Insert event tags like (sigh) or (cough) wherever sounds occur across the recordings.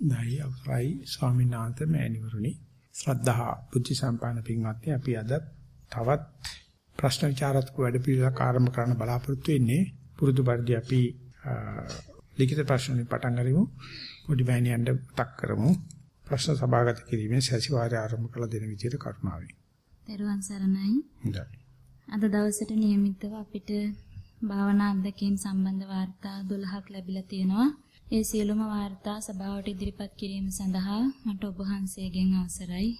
දෛ අවසරයි. ස්වාමීන් වහන්සේ මෑණිවරුනි ශ්‍රද්ධා බුද්ධ සම්පන්න පින්වත්නි අපි අද තවත් ප්‍රශ්න විචාරත්මක වැඩපිළිවෙලක් ආරම්භ කරන්න බලාපොරොත්තු වෙන්නේ. පුරුදු පරිදි අපි ලිඛිත ප්‍රශ්න වලින් පටන් ගනිමු. පොඩි බෑණියන්ට මතක් කරමු. ප්‍රශ්න සභාගත කිරීමේ සැසිවාරය ආරම්භ කළ දින විදියට කරුණාවෙන්. දරුවන් සරණයි. හොඳයි. අද දවසට નિયમિતව අපිට භාවනා අධ්‍යක්ෂකම් සම්බන්ධ වාර්තා 12ක් ලැබිලා තියෙනවා. ඒ සියලුම වාර්තා සභාවට ඉදිරිපත් කිරීම සඳහා මට ඔබ වහන්සේගෙන් අවසරයි.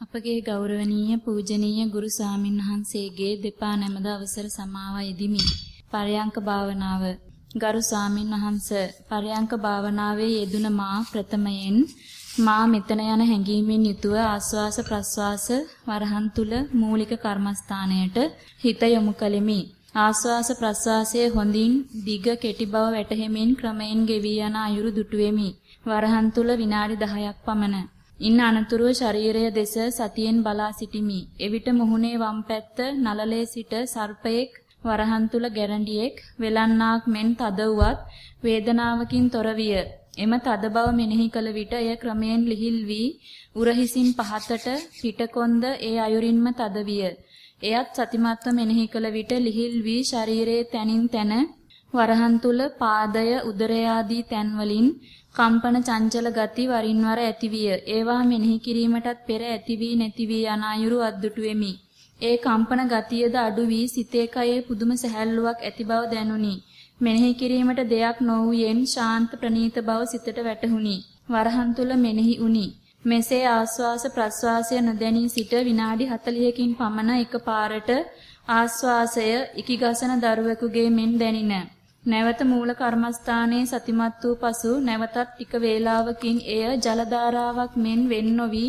අපගේ ගෞරවනීය පූජනීය ගුරු ස්වාමින් වහන්සේගේ දෙපා නැමද අවසර සමාවා යෙදිමි. පරයන්ක භාවනාව ගරු ස්වාමින් වහන්ස පරයන්ක භාවනාවේ යෙදුන මා ප්‍රථමයෙන් මා මෙතන යන හැඟීමෙන් යුතුව ආස්වාස ප්‍රස්වාස වරහන් තුල මූලික කර්මස්ථානයට හිත යොමු කළෙමි. ආස්වාස ප්‍රස්වාසයේ හොඳින් දිග කෙටි බව වැටහෙමින් ක්‍රමයෙන් ගෙවී යන අයුරු දුටුවෙමි. වරහන් තුල විනාඩි 10ක් පමණ. ඉන් අනතුරුව ශරීරය දෙස සතියෙන් බලා සිටිමි. එවිට මුහුණේ වම් පැත්ත නලලේ සිට සර්පයෙක් වරහන් තුල ගැරන්ඩියෙක් වෙලන්නාක් මෙන් තද වුවත් වේදනාවකින් තොර විය. එම තද බව මෙනෙහි කළ විට එය ක්‍රමයෙන් ලිහිල් වී උරහිසින් පහතට පිටකොන්ද ඒ අයුරින්ම තද විය. එයත් සතිමත්ව මෙනෙහි කළ විට ලිහිල් වී ශරීරයේ තනින් තන වරහන් තුල පාදය උදරය ආදී තැන්වලින් කම්පන චංචල ගති වරින් වර ඇතිවිය. ඒවා මෙනෙහි කිරීමටත් පෙර ඇති වී නැති වී යන අයුරු අද්දුටු වෙමි. ඒ කම්පන ගතියද අඩු වී සිතේ කයේ පුදුම සැහැල්ලුවක් ඇති බව දැනුනි. මෙනෙහි කිරීමට දෙයක් නොවුයෙන් ශාන්ත ප්‍රනීත බව සිතට වැටහුණි. වරහන් තුල මෙනෙහි වුනි. මෙසේ ආස්වාස ප්‍රස්වාසය නොදැනී සිට විනාඩි 40කින් පමණ එකපාරට ආස්වාසය ඉකිගසන දරුවෙකුගේ මෙන් දැනින. නැවත මූල කර්මස්ථානයේ සතිමත් වූ පසු නැවතත් ටික වේලාවකින් එය ජල ධාරාවක් මෙන් වෙන් නොවි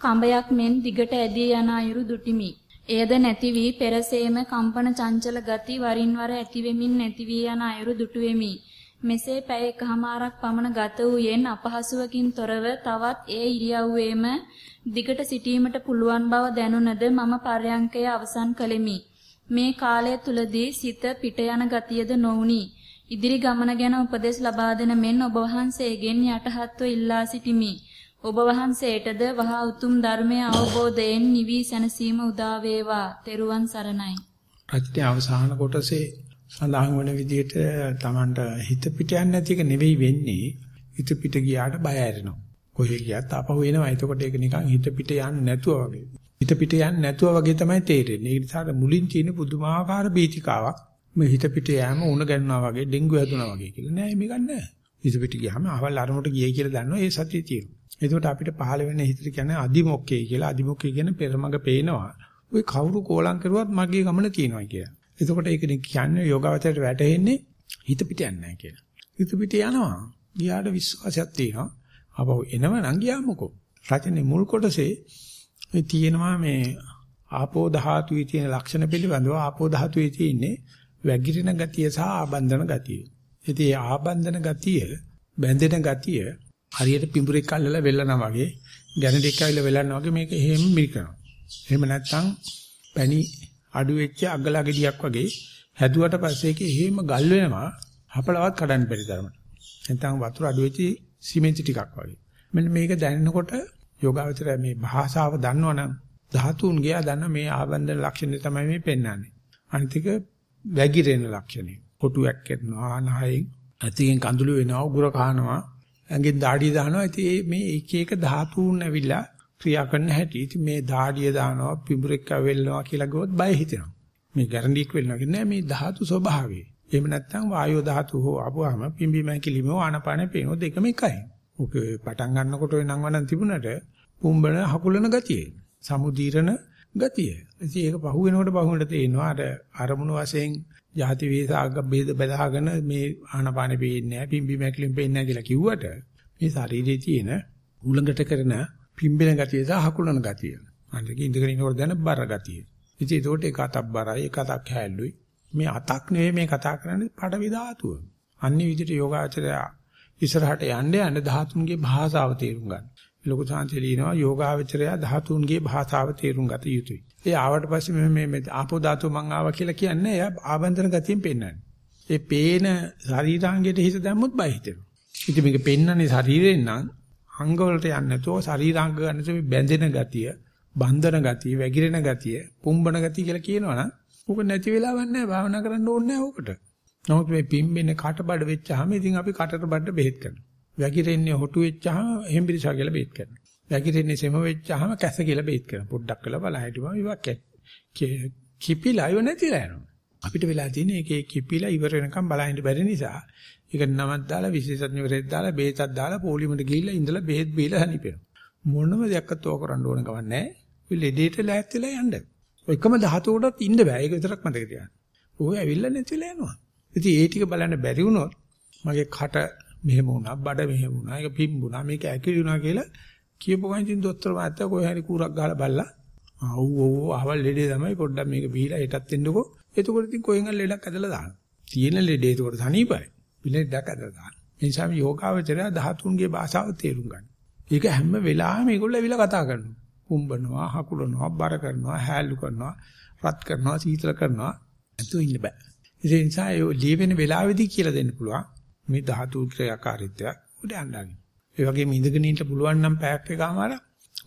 කඹයක් මෙන් දිගට ඇදී යන අයුරු දුටිමි. එයද නැති වී පෙරසේම කම්පන චංචල ගති වරින් වර ඇති වෙමින් නැති වී යන අයුරු දුටු වෙමි. මෙසේ පැය එකහමාරක් පමණ ගත වූයෙන් අපහසුවකින් තොරව තවත් ඒ ඉරියව්වේම දිගට සිටීමට පුළුවන් බව දැනුණද මම පර්යංකය අවසන් කළෙමි. මේ කාලය තුලදී සිත පිට යන ගතියද නොඋනි. ඉදිරි ගමන ගැන උපදෙස් ලබා දෙන මෙන් ඔබ වහන්සේගෙන් යටහත්ව ඉල්ලා සිටිමි. ඔබ වහන්සේටද වහා උතුම් ධර්මය අවබෝධයෙන් නිවි සැනසීම උදා වේවා. තෙරුවන් සරණයි. ප්‍රතිත්‍ය අවසාන කොටසේ සඳහන් වන විදිහට Tamanට හිත පිට යන්නේ නැති එක නෙවෙයි වෙන්නේ. හිත පිට ගියාට බය ඇරෙනවා. කොහේ ගියත් ආපහු එනවා. එතකොට ඒක නිකන් හිත පිට යන්නේ නැතුව වගේ. හිත පිට යන්නේ නැතුව වගේ තමයි තේරෙන්නේ. ඒ නිසා මුලින් තියෙන පුදුමාකාර බීතිකාවක් මේ හිත පිට යෑම උණ ගන්නවා වගේ ඩෙන්ගු හැදුනා වගේ කියලා. නෑ මේක නෑ. හිත පිට ගියාම අහවල් අරමුණට ගියයි කියලා දන්නවා. ඒ සතිය තියෙනවා. එතකොට අපිට පහළ වෙන හිතට කියන්නේ අදිමොක්කේ කියලා. අදිමොක්කේ කියන්නේ පෙරමග පේනවා. ওই කවුරු කෝලම් කරුවත් මගේ ගමන තියෙනවා කියලා. එතකොට ඒක කියන්නේ යෝගාවචරයට වැටෙන්නේ හිත පිට යන්නේ නැහැ කියලා. හිත පිට යනවා. ගියාට විශ්වාසයක් තියෙනවා. අපහු එනවනම් ගියාමකෝ. රචනයේ මුල් කොටසේ මේ තියෙනවා මේ ආපෝ ධාතුවේ තියෙන ලක්ෂණ පිළිබඳව ආපෝ ධාතුවේ තියෙන්නේ වැగిරෙන ගතිය සහ ආබන්ධන ගතිය. ඉතින් මේ ආබන්ධන ගතිය බැඳෙන ගතිය හරියට පිඹුරෙක් අල්ලලා වෙල්ලනවා වගේ ගැනඩෙක් ඇවිල්ලා වෙලනවා වගේ මේක එහෙම මිරිකනවා. එහෙම නැත්නම් පැණි අඩු වෙච්ච අගලා ගෙඩියක් වගේ හැදුවට පස්සේ ඒක එහෙම ගල් වෙනවා හපලවත් කඩන්න බැරි තරමට. නැත්නම් වතුර අඩු වෙච්ච සිමෙන්ති ටිකක් වගේ. මෙන්න මේක දැනෙනකොට යෝගාවචරය මේ භාෂාව දන්නවනම් ධාතුන් ගියා දන්න මේ ආබන්ධන ලක්ෂණය තමයි මේ පෙන්වන්නේ. අනිත් එක වැగిරෙන ලක්ෂණය. කොටුවක් කරනවා නහයෙන් ඇතිගෙන් කඳුළු වෙනවා උගුර කහනවා ඇඟෙන් දාඩිය දානවා. ඉතින් මේ එක එක ධාතුන් ඇවිල්ලා ක්‍රියා කරන හැටි. ඉතින් මේ දාඩිය දානවා පිඹුරෙක් වෙල්නවා කියලා ගොත් බය හිතෙනවා. මේ ගැරන්ඩික් වෙල්නවා කියන්නේ මේ ධාතු ස්වභාවය. එහෙම නැත්නම් වායෝ ධාතු හෝ ආපුවාම පිම්බි මැකිලිම ආනපානෙ පේනෝ දෙකම එකයි. ඔක පටන් ගන්නකොට වෙනං වණන් තිබුණට පුම්බන හකුලන ගතිය. සමුදීරණ ගතිය. ඉතින් ඒක පහු වෙනකොට පහු වෙනට තේනවා අර අරමුණු වශයෙන් ಜಾති වේසාග බෙද බෙදාගෙන මේ ආනපානෙ පේන්නේ නැහැ පිම්බි මැකිලිම පේන්නේ නැහැ කියලා කිව්වට මේ ශරීරයේ තියෙන උලඟට කරන පිම්බෙන ගතිය සහ හකුලන ගතිය. අනිත් ඉඳගෙන ඉනකොට දැන බර ගතිය. ඉතින් ඒකට එක අතක් බරයි එක අතක් හැල්ලුයි. මේ අතක් නෙවෙයි මේ කතා කරන්නේ පඩවි ධාතුව. අන්නේ විදිහට යෝගාචරය ඉස්සරහට යන්න යන්න ධාතුන්ගේ භාෂාව තේරුම් ගන්න. ලොකු සාන්තිය ලියනවා යෝගාචරය ධාතුන්ගේ භාෂාව තේරුම් ගත යුතුයි. ඒ ආවට පස්සේ මේ මේ ආපෝ ධාතුව මං ආවා කියලා කියන්නේ එයා ආබන්දන ගතියෙන් පෙන්නන්නේ. ඒ පේන ශරීරාංගයට හිත දැම්මොත් බය හිතෙනවා. ඉතින් මේක පෙන්නන්නේ ශරීරයෙන් නම් අංග වලට යන්නේ නැතුව ශරීරාංග ගන්න නැතුව බැඳෙන ගතිය, බන්ධන ගතිය, වැగిරෙන ගතිය, පුම්බන ගතිය කියලා කියනවනම් ඌක නැති වෙලාවක් නැහැ භාවනා කරන්න ඕනේ නැහැ ඌකට. නමුත් මේ පිම්බෙන්නේ කටබඩ වෙච්චාම ඉතින් අපි කටට බඩට බෙහෙත් කරනවා. වැగిරෙන්නේ හොටු වෙච්චාම හෙම්බිරිසා කියලා බෙහෙත් කරනවා. වැగిරෙන්නේ සෙම වෙච්චාම කැස කියලා බෙහෙත් කරනවා. පොඩ්ඩක් කළා බලලා හිටපම ඉවක් කිපිලා ඉව නැතිලා යනවා. අපිට වෙලා තියෙන්නේ ඒකේ කිපිලා ඉවර වෙනකම් බලහින්න බැරි නිසා ඒක නමක් දාලා විශේෂඥවරයෙක් දාලා බේතක් දාලා පොලිමට ගිහිල්ලා ඉඳලා බෙහෙත් බීලා හනිපෙනවා. මොනම දෙයක්වත් ඕක කරන්න ඕන කවන්නේ නැහැ. ඔය ලෙඩේට ලෑස්තිලා යන්න. එකම ධාතුවකටත් ඉන්න බෑ. ඒක විතරක් මතක තියාගන්න. ඔය ඇවිල්ලා නැතිලා යනවා. ඉතින් ඒ ටික බලන්න බැරි වුණොත් මගේ කට මෙහෙම වුණා, බඩ මෙහෙම වුණා, ඒක පිම්බුණා, මේක ඇකිලි වුණා කියලා කියපු ගමන් ඉතින් දොස්තර මහත්තයා කොහේ හරි කූරක් ගහලා බලලා ආව් ඔව් අහවල් ලෙඩේ තමයි පොඩ්ඩක් මේක බීලා හෙටත් එන්නකෝ. එතකොට ඉතින් කොහෙන් හරි ලෙඩක් ඇදලා දානවා. තියෙන ලෙඩේ එතකොට සනීපයි. පිළිලෙඩක් ඇදලා දානවා. ඒ නිසා මේ යෝගාවචරය ධාතුන්ගේ භාෂාව තේරුම් ගන්න. ඒක හැම වෙලාවෙම මේගොල්ලෝ ඇවිල්ලා කතා කරනවා. කුඹනවා, හකුලනවා, බර කරනවා, හැලු කරනවා, රත් කරනවා, සීතල කරනවා. නැතුව ඉන්න බෑ. ඒ නිසා ඒ ලියවෙන වෙලාවෙදී කියලා දෙන්න පුළුවන්. මේ ධාතු ක්‍රියාකාරීත්වය උඩ යන්නන්නේ. ඒ වගේම ඉඳගෙන ඉන්න පුළුවන් නම් පැයක් එකමාර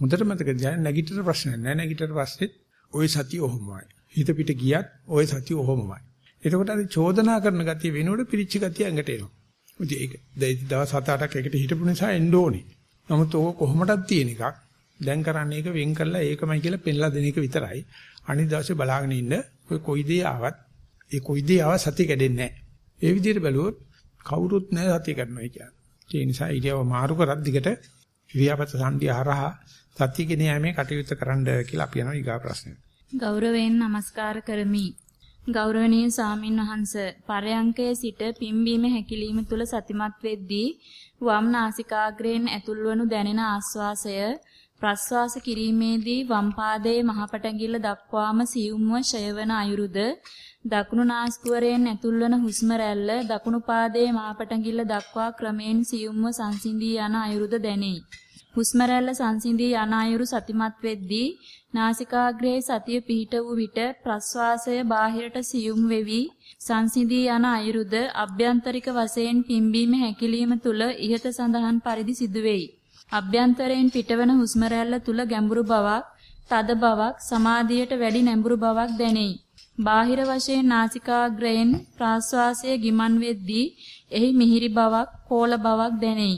හොඳට මතක තියාගන්න නැගිටිට ප්‍රශ්න නැහැ. නැගිටිට පස්සේ ওই සතිය ඔහොමයි. හිත පිට ගියත් ওই සතිය ඔහොමයි. එතකොට අර චෝදනා කරන ගතිය වෙනකොට පිරිච්ච ගතිය ඇඟට එනවා. ඉතින් ඒක දවස් 7-8ක් එකට හිටපු නිසා එන්න ඕනේ. නමුත් ඕක කොහොමදක් තියෙන එකක්. දැන් කරන්නේ ඒක වෙන් කරලා ඒකමයි කියලා පෙන්ලා දෙන එක විතරයි. අනිත් දවසේ බලාගෙන ඉන්න ඔය කොයි දේ ආවත් ඒ කොයි දේ ආව සතිය කැඩෙන්නේ නැහැ. ඒ විදිහට බැලුවොත් කවුරුත් නැහැ සතිය කරනවා කියන්නේ. ඒ නිසා ඉරියව මාරු කරත් දිගට ඉරියාපත සංධිය හරහා සතියගෙන යෑමේ කටයුතු කරන්න කියලා අපි යනවා ඊගා ප්‍රශ්නෙට. ගෞරවයෙන් নমස්කාර කරමි. ගෞරවනීය සාමින් වහන්ස පරයන්කයේ සිට පිම්බීම හැකිලිම තුල සතිමත් වෙද්දී වම් නාසිකාග්‍රයෙන් ඇතුල්වනු දැනෙන ආස්වාසය ප්‍රස්වාස කිරීමේදී වම් පාදයේ මහපටැඟිල්ල දක්වාම සියුම්ව ෂයවන අයුරුද දකුණු නාස්කුවරයෙන් ඇතුල්වන හුස්ම රැල්ල දකුණු පාදයේ මහපටැඟිල්ල දක්වා ක්‍රමයෙන් සියුම්ව සංසිඳී යන අයුරුද දැනේ. හුස්ම රැල්ල සංසිඳී යන අයුරු සතිමත් වෙද්දී නාසිකාග්‍රයේ සතිය පිහිට වූ විට ප්‍රස්වාසය බාහිරට සියුම් වෙවි සංසිඳී යන අයුරුද අභ්‍යන්තරික වශයෙන් පිම්බීම හැකිලිම තුල ඉහත සඳහන් පරිදි සිදුවේයි. අභ්‍යන්තරයෙන් පිටවන හුස්ම රැල්ල තුල ගැඹුරු බවක්, තද බවක්, සමාධියට වැඩි නැඹුරු බවක් දැනේ. බාහිර වශයෙන් නාසිකාග්‍රයෙන් ප්‍රාශ්වාසය ගිමන් වෙද්දී එහි මිහිරි බවක්, කෝල බවක් දැනේ.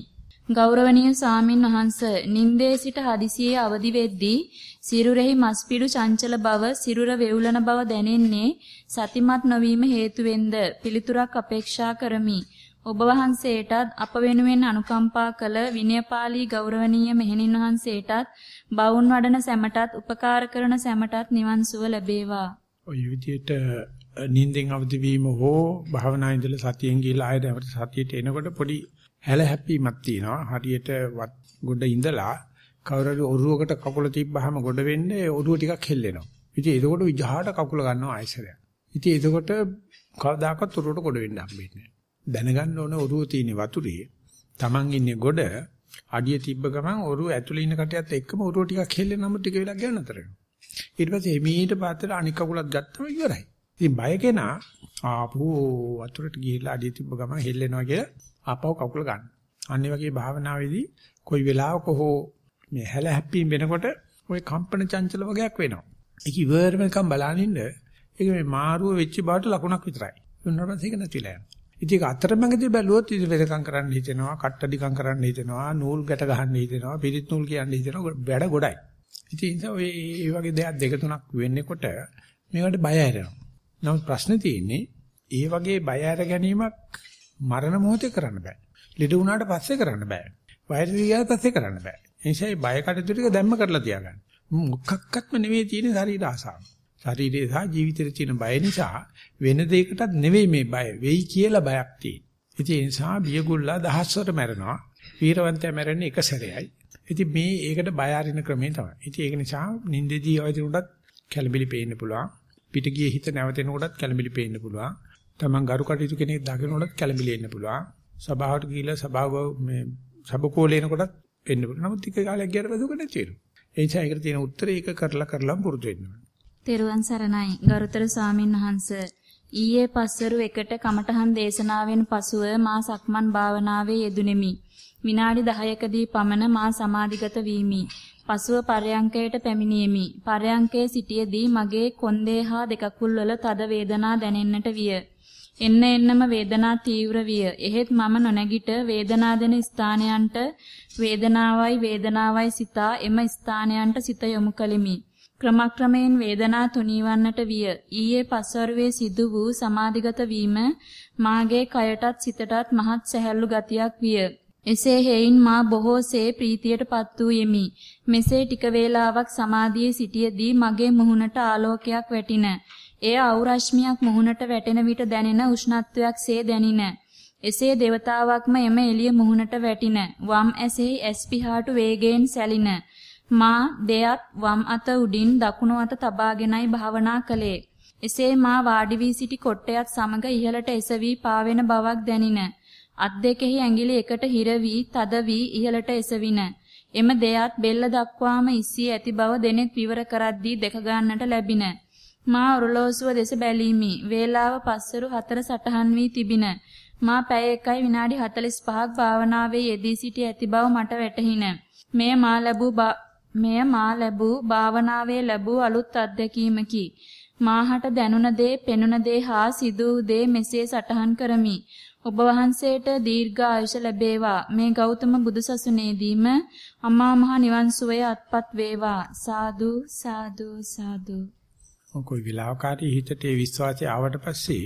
ගෞරවනීය සාමින් වහන්ස නින්දේ සිට හදිසියේ අවදි වෙද්දී සිරුරෙහි මස්පිඩු චංචල බව සිරුර වේවුලන බව දැනෙන්නේ සතිමත් නොවීම හේතුවෙන්ද පිළිතුරක් අපේක්ෂා කරමි ඔබ වහන්සේටත් අප වෙනුවෙන් අනුකම්පා කළ විනයපාලී ගෞරවනීය මෙහෙණින් වහන්සේටත් බවුන් වඩන සැමටත් උපකාර කරන සැමටත් නිවන් සුව ලැබේවා. ඔය විදිහට නිින්දෙන් අවදි වීම හෝ භාවනා ඉඳලා සතියෙන් ගිහලා ආයෙ නැවත සතියට එනකොට පොඩි හැල හැප්පීමක් තියෙනවා. හරියට ගොඩ ඉඳලා කවුරුහරි ඔරුවකට කකුල තිබ්බහම ගොඩ වෙන්නේ ඔරුව ටිකක් හෙල්ලෙනවා. ඉතින් ඒකකොට විජහාට කකුල ගන්නවා ආයසරයක්. ඉතින් ඒකකොට කවදාකවත් ඔරුවට ගොඩ වෙන්න හම්බෙන්නේ නැහැ. දැනගන්න ඕන ඔරුව තියෙන වතුරේ Taman ඉන්නේ ගොඩ අඩිය තිබ්බ ගමන් ඔරුව ඇතුලේ ඉන්න කටයත් එක්කම ඔරුව ටිකක් හෙල්ලෙනම ටික වෙලක් ගන්න නතර වෙනවා. ඊට පස්සේ එමීට පාතර අනික් කකුලත් ගත්තම ඉවරයි. ඉතින් බය කෙනා ආපහු වතුරට ගිහිල්ලා අඩිය තිබ්බ ගමන් හෙල්ලෙනවා කියලා ආපහු කකුල ගන්න. අනිත් වගේ භාවනාවේදී කොයි වෙලාවක හෝ මේ හැල හැප්පීම් වෙනකොට ওই කම්පන චංචල වගේක් වෙනවා. ඒක ඉවරම නිකන් බලනින්න ඒක මේ මාරුව වෙච්ච බාට ලකුණක් විතරයි. ඊට පස්සේ ඒක නැතිලා යනවා. ඉතින් ඒක අතරමැදි බැලුවොත් ඉතින් වෙදකම් කරන්න හිතෙනවා, කට්ටඩිකම් කරන්න හිතෙනවා, නූල් ගැට ගහන්න හිතෙනවා, පිරිත් නූල් කියන්න හිතෙනවා, වැඩ ගොඩයි. ඉතින් ඒ ඔය මේ වගේ දෙයක් දෙක තුනක් වෙන්නකොට මේවට බය ඇරෙනවා. නමුත් ප්‍රශ්නේ තියෙන්නේ ඒ වගේ බය ඇර ගැනීමක් මරණ මොහොතේ කරන්න බෑ. ලෙඩ වුණාට පස්සේ කරන්න බෑ. වයස ගියාට පස්සේ කරන්න බෑ. ඒ නිසා මේ බය කටයුතු ටික දැම්ම කරලා තියාගන්න. මොකක්වත්ම නෙවෙයි තියෙන ශරීර ආසාව. ශරීරයේ සහ ජීවිතේ තියෙන බය නිසා වෙන දෙයකටත් නෙවෙයි මේ බය. වෙයි කියලා බයක් තියෙන. ඉතින් ඒ නිසා බියගුල්ලා දහස්වර මැරෙනවා. වීරවන්තයා මැරෙන්නේ එක සැරේයි. ඉතින් මේ ඒකට බය අරින ක්‍රමය තමයි. ඉතින් ඒක නිසා නින්දේදී අවදිනුටත් කැළඹිලි පේන්න පුළුවන්. පිට ගියේ හිත නැවතෙනකොටත් කැළඹිලි පේන්න පුළුවන්. Taman ගරු කටයුතු කෙනෙක් දකිනකොටත් කැළඹිලි එන්න පුළුවන්. සභාවට ගිහිල්ලා සභාව මේ සබකෝලේනකොටත් එන්න පුළුවන්. නමුත් ටික කාලයක් ගියාට පස්සේ උක නැති වෙනවා. ඒ නිසා ඒකට තියෙන උත්තරේ ඒක කරලා කරලා පුරුදු වෙන්න ඕනේ. තෙරුවන් සරණයි ගරුතර ස්වාමින් වහන්සේ ඊයේ පස්වරු එකට කමඨහන් දේශනාවෙන් පසුව මා සක්මන් භාවනාවේ යෙදුණෙමි. විනාඩි 10කදී පමණ මා සමාධිගත වීමි. පසුව පරයන්කයට පැමිණියෙමි. පරයන්කයේ සිටියේදී මගේ කොන්දේ හා දෙකකුල් වල තද වේදනා දැනෙන්නට විය. එන්න එන්නම වේදනා තීව්‍ර විය. එහෙත් මම නොනැගිට වේදනා දෙන ස්ථානයන්ට වේදනාවයි වේදනාවයි සිතා එම ස්ථානයන්ට සිත යොමු කළෙමි. ක්‍රමක්‍රමයෙන් වේදනා තුනීවන්නට විය. ඊයේ පස්වරුවේ සිදු වූ සමාධිගත වීම මාගේ කයටත් සිතටත් මහත් සැහැල්ලු ගතියක් විය. එසේ හේයින් මා බොහෝසේ ප්‍රීතියටපත් වූ යෙමි. මෙසේ ටික වේලාවක් සමාධියේ සිටියේදී මගේ මුහුණට ආලෝකයක් වැටින. එය අවරශ්මියක් මුහුණට වැටෙන විට දැනෙන උෂ්ණත්වයක් සේ දැනින. එසේ దేవතාවක්ම එම එළිය මුහුණට වැටින. වම් ඇසෙහි ඇස් පිහාටු වේගයෙන් සැලින. මා දෙයත් වම් අත උඩින් දකුණු අත තබාගෙනයි භාවනා කළේ. එසේ මා වාඩි වී සිටි කොට්ටයත් සමග ඉහළට එසවි පාවෙන බවක් දැනින. අත් දෙකෙහි ඇඟිලි එකට හිර වී තද වී ඉහළට එසවින. එම දෙයත් බෙල්ල දක්වාම ඉස්සී ඇති බව දෙනෙත් විවර කරද්දී දෙක ගන්නට ලැබින. මා ඔරලෝසුව දෙස බැලීමි. වේලාව පස්සරු 4 සටහන් වී තිබින. මා පැය 1යි විනාඩි 45ක් භාවනාවේ යෙදී සිටි ඇති බව මට වැටහින. මෙය මා ලැබූ මෙය මා ලැබූ භාවනාවේ ලැබූ අලුත් අත්දැකීමකි. මාහට දැනුණ දේ, පෙනුණ දේ හා සිදු දේ මෙසේ සටහන් කරමි. ඔබ වහන්සේට දීර්ඝ ආයුෂ ලැබේවා. මේ ගෞතම බුදුසසුනේදීම අමා මහ නිවන් සුවය අත්පත් වේවා. සාදු සාදු සාදු. කොයි විලාකාරී හිතට ඒ විශ්වාසය ආවට පස්සේ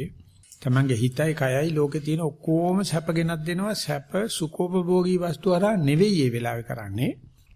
තමන්ගේ හිතයි කයයි ලෝකේ තියෙන ඔක්කොම සැප ගෙනත් දෙනවා සැප සුඛෝපභෝගී වස්තු අරා නෙවෙයි මේ වෙලාවේ කරන්නේ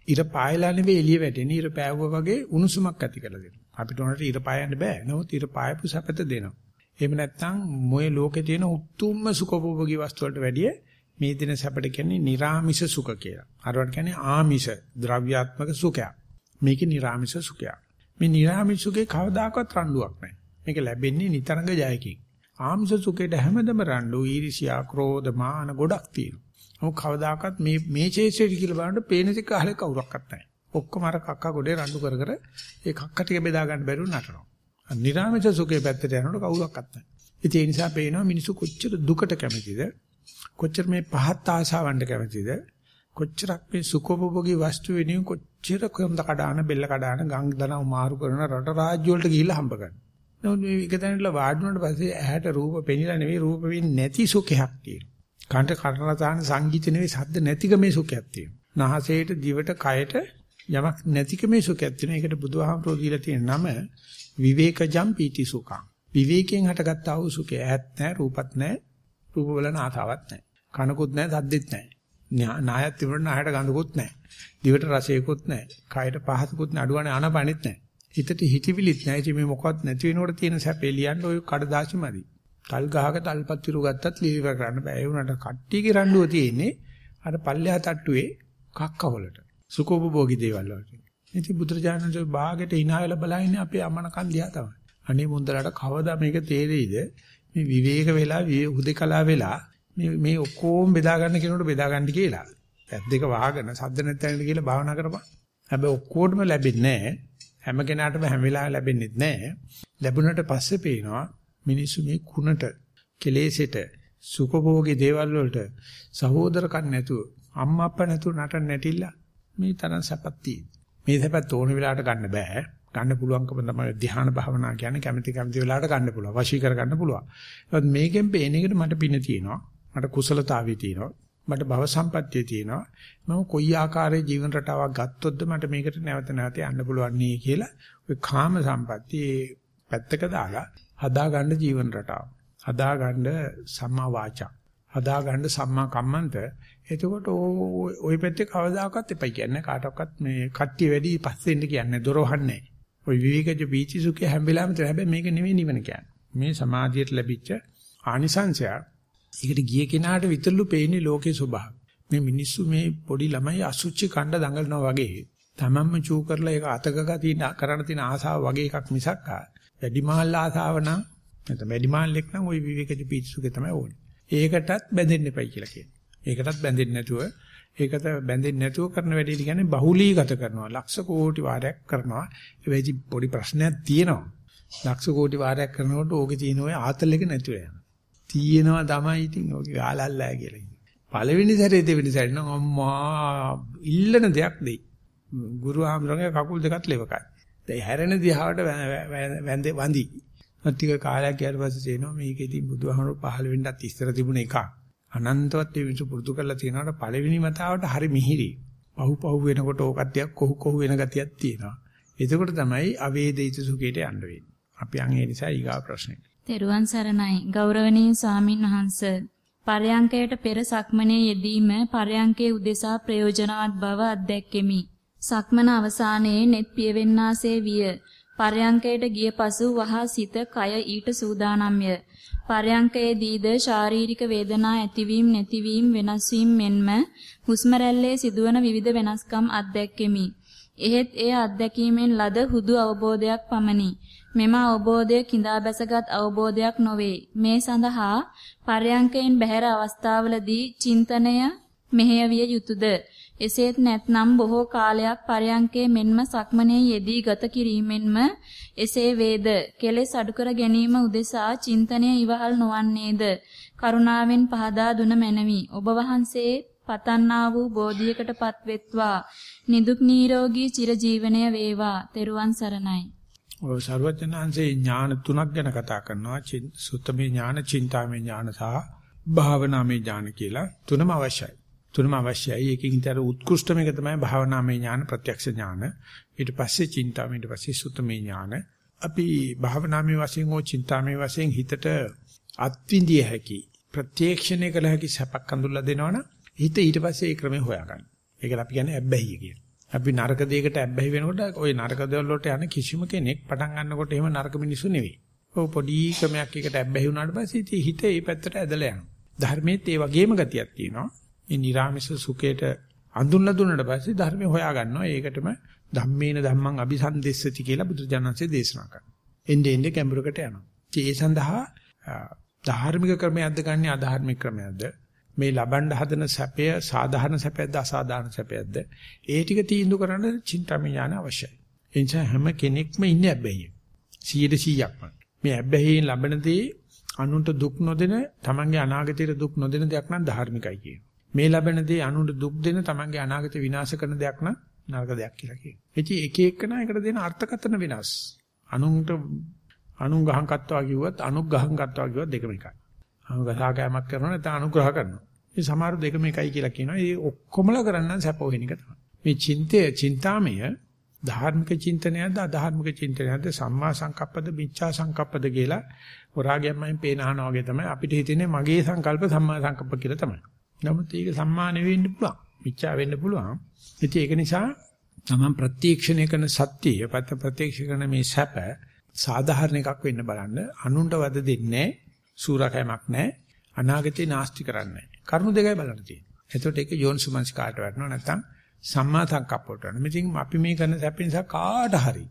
ඉර පායලා නෙවෙයි එළිය වැටෙන්නේ ඉර පෑවුවා වගේ උණුසුමක් ඇති කරලා දෙනවා අපිට උනට ඉර පායන්න බෑ නමුත් ඉර පායපු සැපත දෙනවා එහෙම නැත්නම් මොයේ ලෝකේ තියෙන උතුම්ම සුඛෝපභෝගී වස්තු වලට වැඩිය මේ දින සැපට කියන්නේ निराமிස සුඛ කියලා. අරවට කියන්නේ ආමිෂ ද්‍රව්‍යාත්මක සුඛයක්. මේකේ निराமிස සුඛයක්. මේ निराமிස සුඛේ කවදාකවත් රණ්ඩුවක් නැහැ. මේක ලැබෙන්නේ නිතරම ජයකින්. ආමිෂ සුඛේට හැමදම රණ්ඩු, ඊර්ෂ්‍යා, ක්‍රෝධ, මාන ගොඩක් තියෙනවා. නමුත් කවදාකවත් මේ මේ ඡේසෙට කියලා බලන්න පේන දේ කාලේ කවුරක්වත් නැහැ. ඔක්කොම අර කක්ක ගොඩේ රණ්ඩු කර කර ඒ කක්ක ටික බෙදා ගන්න බැරුව නටනවා. නිරාමිත සුඛේ පැත්තට යනකොට කවුරක්වත් නැහැ. ඉතින් ඒ නිසා පේනවා මිනිස්සු කොච්චර දුකට කැමතිද? කොච්චර මේ පහත් ආශාවන්ට කැමතිද? කොච්චරක් මේ සුඛෝපභෝගී වස්තු වෙනින් කොච්චර කොන්ද කඩාන බෙල්ල කඩාන ගංග දන උමාරු කරන රට රාජ්‍ය වලට ගිහිල්ලා හම්බ කරනවා. නමුත් මේ එක තැනට වාඩි වුණාට පස්සේ ඇහැට රූප පෙනිලා නෙවෙයි රූප වෙන්නේ නැති සුඛයක් තියෙනවා. කන්ට කරණ තාන සංගීත නෙවෙයි ශබ්ද නැතිකමේ සුඛයක් තියෙනවා. නහසේට දිවට කයට යමක් නැතිකමේ සුඛයක් තියෙනවා. ඒකට බුදුහාමුදුරුවෝ දීලා තියෙන නම විවේකජම් පීති සුඛං. විවේකයෙන් හටගත්තා වූ සුඛය ඇත් නැහැ, රූපත් නැහැ, රූප බලන ආතාවක් නැහැ. කනකුත් නැහැ, සද්දෙත් නැහැ. නායත් තිබුණා නායට ගඳකුත් නැහැ. දිවට රසයකුත් නැහැ. කයට පහසකුත් නැහැ. අඩුවනේ ආනපනෙත් නැහැ. හිතට හිතවිලිත් නැහැ. ඉතින් මේ මොකවත් නැති වෙනකොට තියෙන සැපේ ලියන්න ඔය කඩදාසි මදි. තල් ගහක තල්පත් විරු ගත්තත් ලියව කරන්න බෑ. ඒ වුණාට කට්ටියගේ රණ්ඩුව තියෙන්නේ අර පල්ලෙහා තට්ටුවේ කක්කවලට. සුඛෝපභෝගී දේවල් වලට. ඉතින් බුදුරජාණන්සේ ਬਾගෙට hina වෙලා බලන්නේ අපේ අමන කන් දිහා තමයි. අනේ මුන්දලට කවදා මේක තේරෙයිද? මේ විවේක වෙලා හුදේකලා වෙලා මේ මේ ඔක්කොම බෙදා ගන්න කෙනෙකුට බෙදා ගන්න කියලා. ඇත් දෙක වහගෙන සද්ද නැත්නම් කියලා භාවනා කරපන්. හැබැයි ඔක්කොටම ලැබෙන්නේ නැහැ. හැම කෙනාටම හැම වෙලාවෙම ලැබෙන්නේ නැහැ. ලැබුණට පස්සේ පේනවා මිනිස්සු මේ කුණට, කෙලෙසෙට, සුඛභෝගී දේවල් වලට සහෝදරකම් නැතුව, අම්මා අප්පා නැතුව නටන්න නැටිලා මේ තරම් සැපක් තියෙනවා. මේ සැපත් ඕන වෙලාවට ගන්න බෑ. ගන්න පුළුවන්කම තමයි ධ්‍යාන භාවනා කියන්නේ කැමැති කැමැති වෙලාවට ගන්න පුළුවන්. වශී කර ගන්න පුළුවන්. ඒත් මේකෙන් පේන එකට මට පින තියෙනවා. මට කුසලතාවය තියෙනවා. මට භව සම්පත්තිය තියෙනවා. මම කොයි ආකාරයේ ජීවන රටාවක් ගත්තොත්ද මට මේකට නැවත නැවත යන්න පුළුවන් නේ කියලා ඔය කාම සම්පත්තිය පැත්තක දාලා හදා ගන්න ජීවන රටාව. හදා ගන්න සම්මා වාචා. හදා ගන්න සම්මා කම්මන්ත එතකොට ওই පැත්තේ කවදාකවත් එපයි කියන්නේ කාටවත් මේ කට්ටිය වැඩි පස්සෙන්ද කියන්නේ දොර වහන්නේ ওই විවේකජ බීචි සුඛය හැම වෙලාවෙම තියෙන හැබැයි මේක නෙවෙයි නිවන කියන්නේ. මේ සමාධියට ලැබිච්ච ආනිසංශය. ඒකට ගිය කෙනාට විතරලු පේන්නේ ලෝකේ ස්වභාවය. මේ මිනිස්සු මේ පොඩි ළමයි අසුචි කණ්ඩ දඟලනවා වගේ තමන්ම චූ කරලා ඒක අතකක තියෙන කරණ තියෙන ආසාව වගේ එකක් මිසක් වැඩිමහල් ආසාව නම් නැත්නම් වැඩිමහල්ෙක් නම් ওই විවේකජ බීචි සුඛය තමයි ඕනේ. ඒකටත් බැඳෙන්න එපයි කියලා කියනවා. ඒකටත් බැඳෙන්නේ නැතුව ඒකට බැඳෙන්නේ නැතුව කරන වැඩේ කියන්නේ බහුලීගත කරනවා. ලක්ෂ කෝටි වාරයක් කරනවා. ඒ වෙයි පොඩි ප්‍රශ්නයක් තියෙනවා. ලක්ෂ කෝටි වාරයක් කරනකොට ඕකේ තියෙන ඔය ආතල් එක නැතුව යනවා. තියෙනවා තමයි ඉතින් ඕකේ ආලල්ලා කියලා ඉන්නේ. පළවෙනි සැරේ දෙවෙනි සැරේ නම් අම්මා ඉල්ලන දෙයක් දෙයි. ගුරු ආමරගේ කකුල් දෙකත් ලෙවකයි. දැන් හැරෙන දිහාවට වැඳ වඳි. ටික කාලයක් ගියාට පස්සේ තේනවා මේක ඉතින් බුදුහාමුදුරුවෝ පහළ වෙන්නත් ඉස්සර තිබුණ එකක්. අනන්තවත් මේ විසු පුරුදු කරලා තියෙනවට පළවෙනි මතාවට හරි මිහිරි. පහු පහු වෙනකොට ඕකත් ටිකක් කොහු කොහු වෙන ගතියක් තියෙනවා. එතකොට තමයි අවේදිත සුඛයට යන්න වෙන්නේ. අපි අන් ඒ නිසා ඊගා ප්‍රශ්නෙට. තෙරුවන් සරණයි ගෞරවනීය ස්වාමින් වහන්සේ. පරයන්කයට පෙර සක්මනේ යෙදීම පරයන්කේ උදෙසා ප්‍රයෝජනවත් බව අත්දැක්කෙමි. සක්මන අවසානයේ net පියවෙන්නාසේ විය. පරයන්කයට ගිය පසු වහා සිත කය ඊට සූදානම්ය. පරයන්කයේදීද ශාරීරික වේදනා ඇතිවීම නැතිවීම වෙනස් වීම මෙන්ම හුස්ම රැල්ලේ සිදුවන විවිධ වෙනස්කම් අත්දැක්කෙමි. එහෙත් එය අත්දැකීමෙන් ලද හුදු අවබෝධයක් පමණි. මෙම අවබෝධය කිඳා බැසගත් අවබෝධයක් නොවේ. මේ සඳහා පරයන්කයෙන් බැහැර අවස්ථාවලදී චින්තනය මෙහෙයවිය යුතුයද? එසේත් නැත්නම් බොහෝ කාලයක් පරයන්කේ මෙන්ම සක්මනේ යෙදී ගත කිරීමෙන්ම එසේ වේද? කෙලෙස් අඩු කර ගැනීම උදෙසා චින්තනය ඉවහල් නොවන්නේද? කරුණාවෙන් පහදා දුන මැනවි. ඔබ වහන්සේ පතන්නා වූ බෝධියකටපත් වෙත්වා නිදුක් නිරෝගී චිරජීවනය වේවා. තෙරුවන් සරණයි. ඔය ਸਰවඥාන්සේ ඥාන තුනක් ගැන කතා කරනවා. සුත්තමේ ඥාන චින්තාමේ ඥාන සහ භාවනාමේ ඥාන කියලා. තුනම අවශ්‍යයි. තුනම අවශ්‍යයි ඒකකින් විතර උත්කෘෂ්ඨම එක තමයි භාවනාමේ ඥාන ප්‍රත්‍යක්ෂ ඥාන ඊට පස්සේ චින්තාමේ ඊට පස්සේ සුත්තමේ ඥාන අපි භාවනාමේ වශයෙන් හෝ චින්තාමේ වශයෙන් හිතට අත්විඳිය හැකි ප්‍රත්‍යක්ෂණය කළ හැකි සැපක් අඳුල්ලා දෙනවනම් හිත ඊට පස්සේ ඒ ක්‍රමේ හොයාගන්න. ඒකට අපි කියන්නේ ඇබ්බැහිය කියලා. අපි නරක දෙයකට ඇබ්බැහි වෙනකොට ওই නරක දේවල් වලට යන කිසිම කෙනෙක් පටන් ගන්නකොට එහෙම නරක මිනිස්සු නෙවෙයි. ඔව් පොඩි ක්‍රමයක් එකට ඇබ්බැහි වුණාට පස්සේ හිත ඒ පැත්තට ඇදලා යනවා. ධර්මයේත් ඒ වගේම ගතියක් තියෙනවා. මේ නිර්ාමිෂ සුඛයට අඳුන්ලා දුන්නාට පස්සේ ධර්මය හොයා ගන්නවා. ඒකටම ධම්මේන ධම්මං අபிසන්දෙස්සති කියලා බුදුජානන්සේ දේශනා කරනවා. එnde ende කැඹුරකට යනවා. ඒ සඳහා ධාර්මික ක්‍රමයක්ද ගන්නේ අධාර්මික ක්‍රමයක්ද? මේ ලබන්න හදන සැපය සාධාරණ සැපයක්ද අසාධාරණ සැපයක්ද ඒ ටික තීන්දුව කරන්න චින්තාමය ඥාන අවශ්‍යයි. ඒ නිසා හැම කෙනෙක්ම ඉන්නේ ඇබ්බැහිය. 100%ක්ම. මේ ඇබ්බැහියෙන් ලබන දේ අනුන්ට දුක් නොදෙන, තමන්ගේ අනාගතයට දුක් නොදෙන දෙයක් නම් ධාර්මිකයි කියන. මේ ලබන දේ අනුන්ට දුක් දෙන, තමන්ගේ අනාගත විනාශ කරන දෙයක් නම් නරක දෙයක් කියලා කියනවා. ඉතින් එක එකන එකට දෙන අර්ථකථන වෙනස්. අනුන්ට අනුන් ගහන් කත්වා කිව්වත් අනුග් ගහන් කත්වා කිව්වත් දෙකම එකයි. අනුගසා කෑමක් කරනවා නැත්නම් අනුග්‍රහ කරනවා. මේ සමහර දෙකම එකයි කියලා කියනවා. ඒ ඔක්කොමලා කරන්න සැප වෙන එක තමයි. මේ චින්තය, චින්තාමය ධාර්මික චින්තනයක්ද අධාර්මික චින්තනයක්ද සම්මා සංකප්පද මිච්ඡා සංකප්පද කියලා හොරාගෙන්මයි පේන අහනවා වගේ තමයි අපිට හිතෙන්නේ මගේ සංකල්ප සම්මා සංකප්ප කියලා තමයි. නමුත් ඒක සම්මා නෙවෙන්න පුළුවන්. මිච්ඡා වෙන්න පුළුවන්. ඉතින් ඒක නිසා තමන් ප්‍රත්‍යක්ෂණය කරන සත්‍යය ප්‍රත්‍යක්ෂ කරන මේ සැප සාධාරණ එකක් වෙන්න බලන්න අනුන්ට වද දෙන්නේ සූරකෑමක් නැහැ. අනාගතේ නාස්ති කරන්නේ කරුණු දෙකයි බලන්න තියෙන්නේ. එතකොට ඒක යෝනිසුමංස් කාට වටනවා නැත්නම් සම්මා සංකප්පට වටනවා. මෙතින් අපි මේ කරන සැප නිසා කාට හරි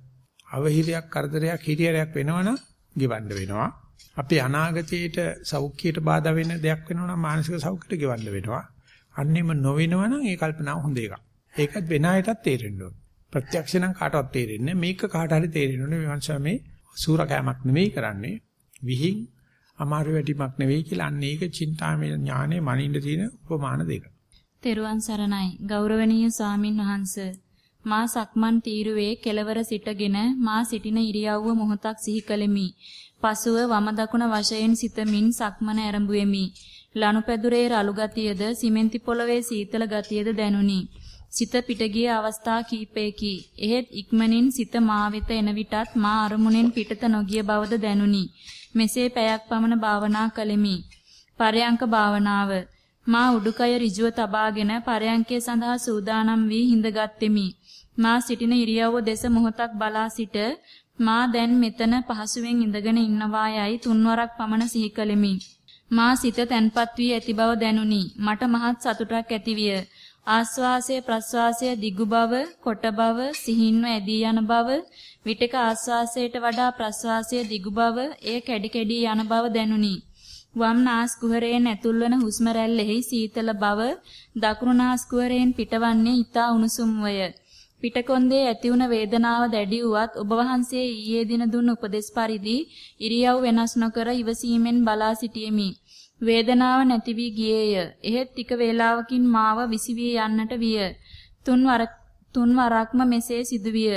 අවහිරයක් කරදරයක් හිරියරයක් වෙනවනම් ගෙවන්න වෙනවා. අපේ අනාගතයේට සෞඛ්‍යයට බාධා වෙන දෙයක් වෙනවනම් මානසික සෞඛ්‍යයට ගෙවන්න වෙනවා. අන්නෙම නොවෙනවනම් ඒ කල්පනාව හොඳ එකක්. ඒකත් වෙන අයටත් තේරෙන්න ඕන. ප්‍රත්‍යක්ෂ නම් කාටවත් තේරෙන්නේ මේක කාට හරි තේරෙන්න ඕනේ. මේ වංශා මේ සූරකෑමක් නෙවෙයි කරන්නේ. විහිං අමාරු වැඩිමක් නෙවෙයි කියලා අන්න ඒක චින්තාමය ඥානෙ මනින්න තියෙන උපමාන දෙක. තෙරුවන් සරණයි ගෞරවනීය ස්වාමින් වහන්ස මා සක්මන් තීරුවේ කෙලවර සිටගෙන මා සිටින ඉරියව්ව මොහොතක් සිහි කළෙමි. පසුව වම දකුණ වශයෙන් සිතමින් සක්මන ආරම්භුවෙමි. ලනුපැදුරේ රළු ගතියද සිමෙන්ති පොළවේ සීතල ගතියද දැනුනි. සිත පිට ගිය අවස්ථා කීපයකි. එහෙත් ඉක්මනින් සිත මා වෙත එන විටත් මා අරමුණෙන් පිටත නොගිය බවද දැනුනි. මෙසේ පැයක් පමණ භාවනා කළෙමි. පරයන්ක භාවනාව මා උඩුකය ඍජුව තබාගෙන පරයන්කේ සඳහා සූදානම් වී හිඳගත්ෙමි. මා සිටින ඉරියව්ව දෙස මොහොතක් බලා සිට මා දැන් මෙතන පහසුවෙන් ඉඳගෙන ඉන්නවා යයි තුන්වරක් පමණ සිහි කළෙමි. මා සිත තැන්පත් වී ඇති බව දැනුනි. මට මහත් සතුටක් ඇතිවිය. ආස්වාසය ප්‍රස්වාසය දිගු බව, කොට බව, සිහින්ව ඇදී යන බව, විටක ආස්වාසයට වඩා ප්‍රස්වාසය දිගු බව, එය කැඩි කැඩි යන බව දැනුනි. වම් නාස් කුහරයෙන් ඇතුල්වන හුස්ම රැල්ලෙහි සීතල බව, දකුණු නාස් කුහරයෙන් පිටවන්නේ ඊතා උණුසුම්වය. පිටකොන්දේ ඇති වුණ වේදනාව දැඩි වුවත් ඔබ වහන්සේ ඊයේ දින දුන් උපදෙස් පරිදි ඉරියව් වෙනස් නොකර ඉවසීමෙන් බලා සිටියෙමි. වේදනාව නැති වී ගියේය. එහෙත් ටික වේලාවකින් මාව විසිවී යන්නට විය. තුන් වර තුන් වරක්ම මෙසේ සිදුවිය.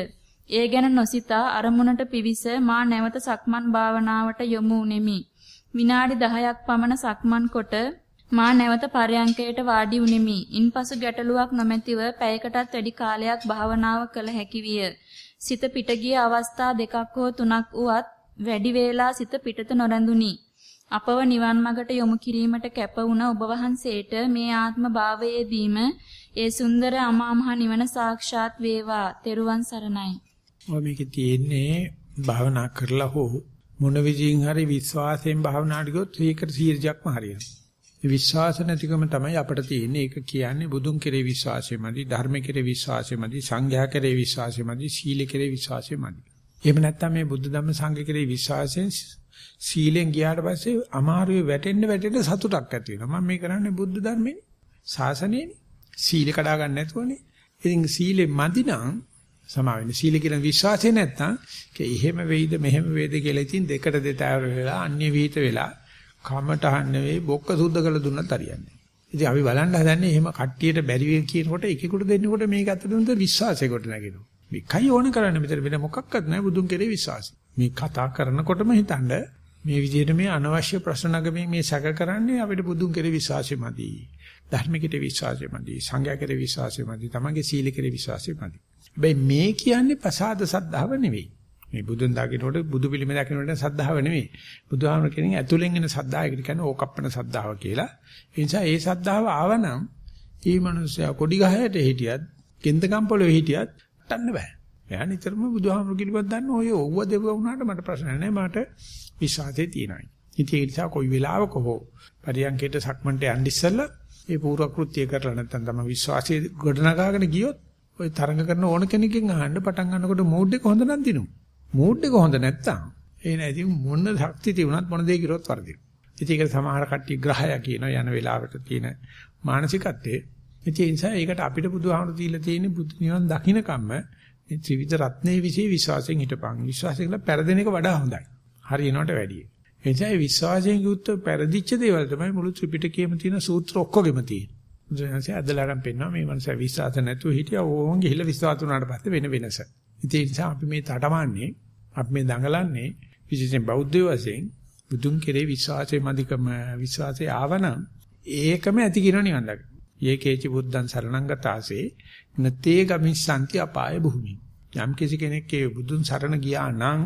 ඒ ගැන නොසිතා අරමුණට පිවිස මා නැවත සක්මන් භාවනාවට යොමු වුනිමි. විනාඩි 10ක් පමණ සක්මන් කොට මා නැවත පරයන්කයට වාඩි වුනිමි. ඉන්පසු ගැටලුවක් නොමැතිව පැයකටත් වැඩි කාලයක් භාවනාව කළ හැකි විය. සිත පිට ගිය අවස්ථා දෙකක් හෝ තුනක් වුවත් වැඩි වේලා සිත පිටත නොරඳුනි. අපව නිවන් මඟට යොමු කිරීමට කැප වුණ ඔබ වහන්සේට මේ ආත්ම භාවයේදීම ඒ සුන්දර අමා මහ නිවන සාක්ෂාත් වේවා. තෙරුවන් සරණයි. ඔය මේකේ තියෙන්නේ භාවනා කරලා හෝ මොන විදිහින් හරි විශ්වාසයෙන් භාවනාට ගියොත් ඒකට 100%ක්ම හරියනවා. ඒ විශ්වාස නැතිකම තමයි අපිට තියෙන්නේ. ඒක කියන්නේ බුදුන් කෙරේ විශ්වාසෙමදි, ධර්ම කෙරේ විශ්වාසෙමදි, සංඝයා කෙරේ විශ්වාසෙමදි, සීල කෙරේ විශ්වාසෙමදි. එහෙම නැත්නම් මේ බුද්ධ ධම්ම සංඝ කෙරේ විශ්වාසයෙන් සීලෙන් ගියාට පස්සේ අමාරුවේ වැටෙන්න වැටෙන්න සතුටක් ඇති වෙනවා. මම මේ කරන්නේ බුද්ධ ධර්මෙනේ. ශාසනයනේ. සීල කඩා ගන්න නැතුවනේ. ඉතින් සීලෙ මදි නම් සමාවෙන්න. සීල කියන විශ්වාසය නැත්තම් ඒක එහෙම වෙයිද මෙහෙම වෙයිද කියලා ඉතින් දෙකට දෙතෑවර වෙලා අන්‍ය විහිිත වෙලා කමටහන් නෙවෙයි බොක්ක සුද්ධ කරලා දුන්නත් හරියන්නේ. ඉතින් අපි බලන්න හදන්නේ එහෙම කට්ටියට බැරි වෙයි කියනකොට එකෙකුට දෙන්නකොට මේක අතට විශ්වාසයකට නැගෙනවා. මේකයි ඕන කරන්නේ මෙතන වෙන මොකක්වත් නැහැ බුදුන් කෙරේ විශ්වාසය. මේ කතා කරනකොටම හිතන්න මේ විදිහට මේ අනවශ්‍ය ප්‍රශ්න නගමින් මේ සැක කරන්නේ අපිට බුදුන් කෙරේ විශ්වාසෙමදි. ධර්මිකට විශ්වාසෙමදි. සංඝයා කෙරේ විශ්වාසෙමදි. තමන්ගේ සීල කෙරේ විශ්වාසෙමදි. හැබැයි මේ කියන්නේ ප්‍රසාද සද්ධාව නෙවෙයි. මේ බුදුන් දකින්නකොට බුදු පිළිම දකින්නකොට සද්ධාව නෙවෙයි. බුදුහාමර කියන ඇතුලෙන් එන සද්ධායකට කියන්නේ ඕකප්පන සද්ධාව කියලා. ඒ නිසා ඒ සද්ධාව ආවනම් මේ මිනිස්සයා කොඩි ගහයට හිටියත්, කෙන්දකම් පොළොවේ හිටියත් ගන්න බෑ. එයා නිතරම බුදුහාමර කිලිවත් දන්න ඔය ඕව දෙව වුණාට මට ප්‍රශ්න නැහැ. මට විශ්වාසය තියෙනවා. ඉතින් ඒ නිසා කොයි වෙලාවක හෝ පරියන්කේට සක්මන්ට යන්න ඉස්සෙල්ලා ඒ පූර්ව කෘත්‍ය කරලා නැත්නම් තම විශ්වාසයේ ගොඩනගාගෙන ගියොත් ඔය තරඟ කරන ඕන කෙනකින් අහන්න පටන් ගන්නකොට මූඩ් එක හොඳ නම් දිනු. මූඩ් එක හොඳ නැත්තම් ඒ නැති මොන ශක්තිය තිබුණත් මොන දේ කිරුවත් වර්ධින. ඉතින් ඒක සමහර කට්ටිය ග්‍රහය කියනවා යන වෙලාවට තියෙන මානසිකත්වයේ. ඉතින් ඒ නිසා ඒකට අපිට බුදුහාමුදුරු දීලා තියෙන බුදු නිවන් දකින්නකම්ම මේ ත්‍රිවිධ රත්නයේ විශේෂ විශ්වාසයෙන් හිටපන්. විශ්වාසය කියලා පෙරදෙන එක වඩා හොඳයි. හරියනවට වැඩියි. ඒ නිසා මේ විශ්වාසයෙන් යුක්ත පෙරදිච්ච දේවල් තමයි මුළු ත්‍රිපිටකයේම තියෙන සූත්‍ර ඔක්කොගෙම තියෙන්නේ. බුදුරජාණන්සේ අදලාරම් පෙන්නවා මේ මනස විශ්වාස නැතුව හිටියා ඕන් ගිහිල්ලා විශ්වාස වුණාට පස්සේ වෙන වෙනස. ඉතින් ඒ නිසා අපි මේ තටමන්නේ අපි මේ දඟලන්නේ විශේෂයෙන් බෞද්ධ වශයෙන් බුදුන් කෙරේ විශ්වාසයේ මදිකම විශ්වාසයේ ආවනම් ඒකම ඇති කිනව නිවන් දකින්න. යේකේචි බුද්ධං සරණං ගතාසේ නතේ ගමිස්සanti අපාය භූමි. යම් කිසි කෙනෙක් ඒ බුදුන් සරණ ගියා නම්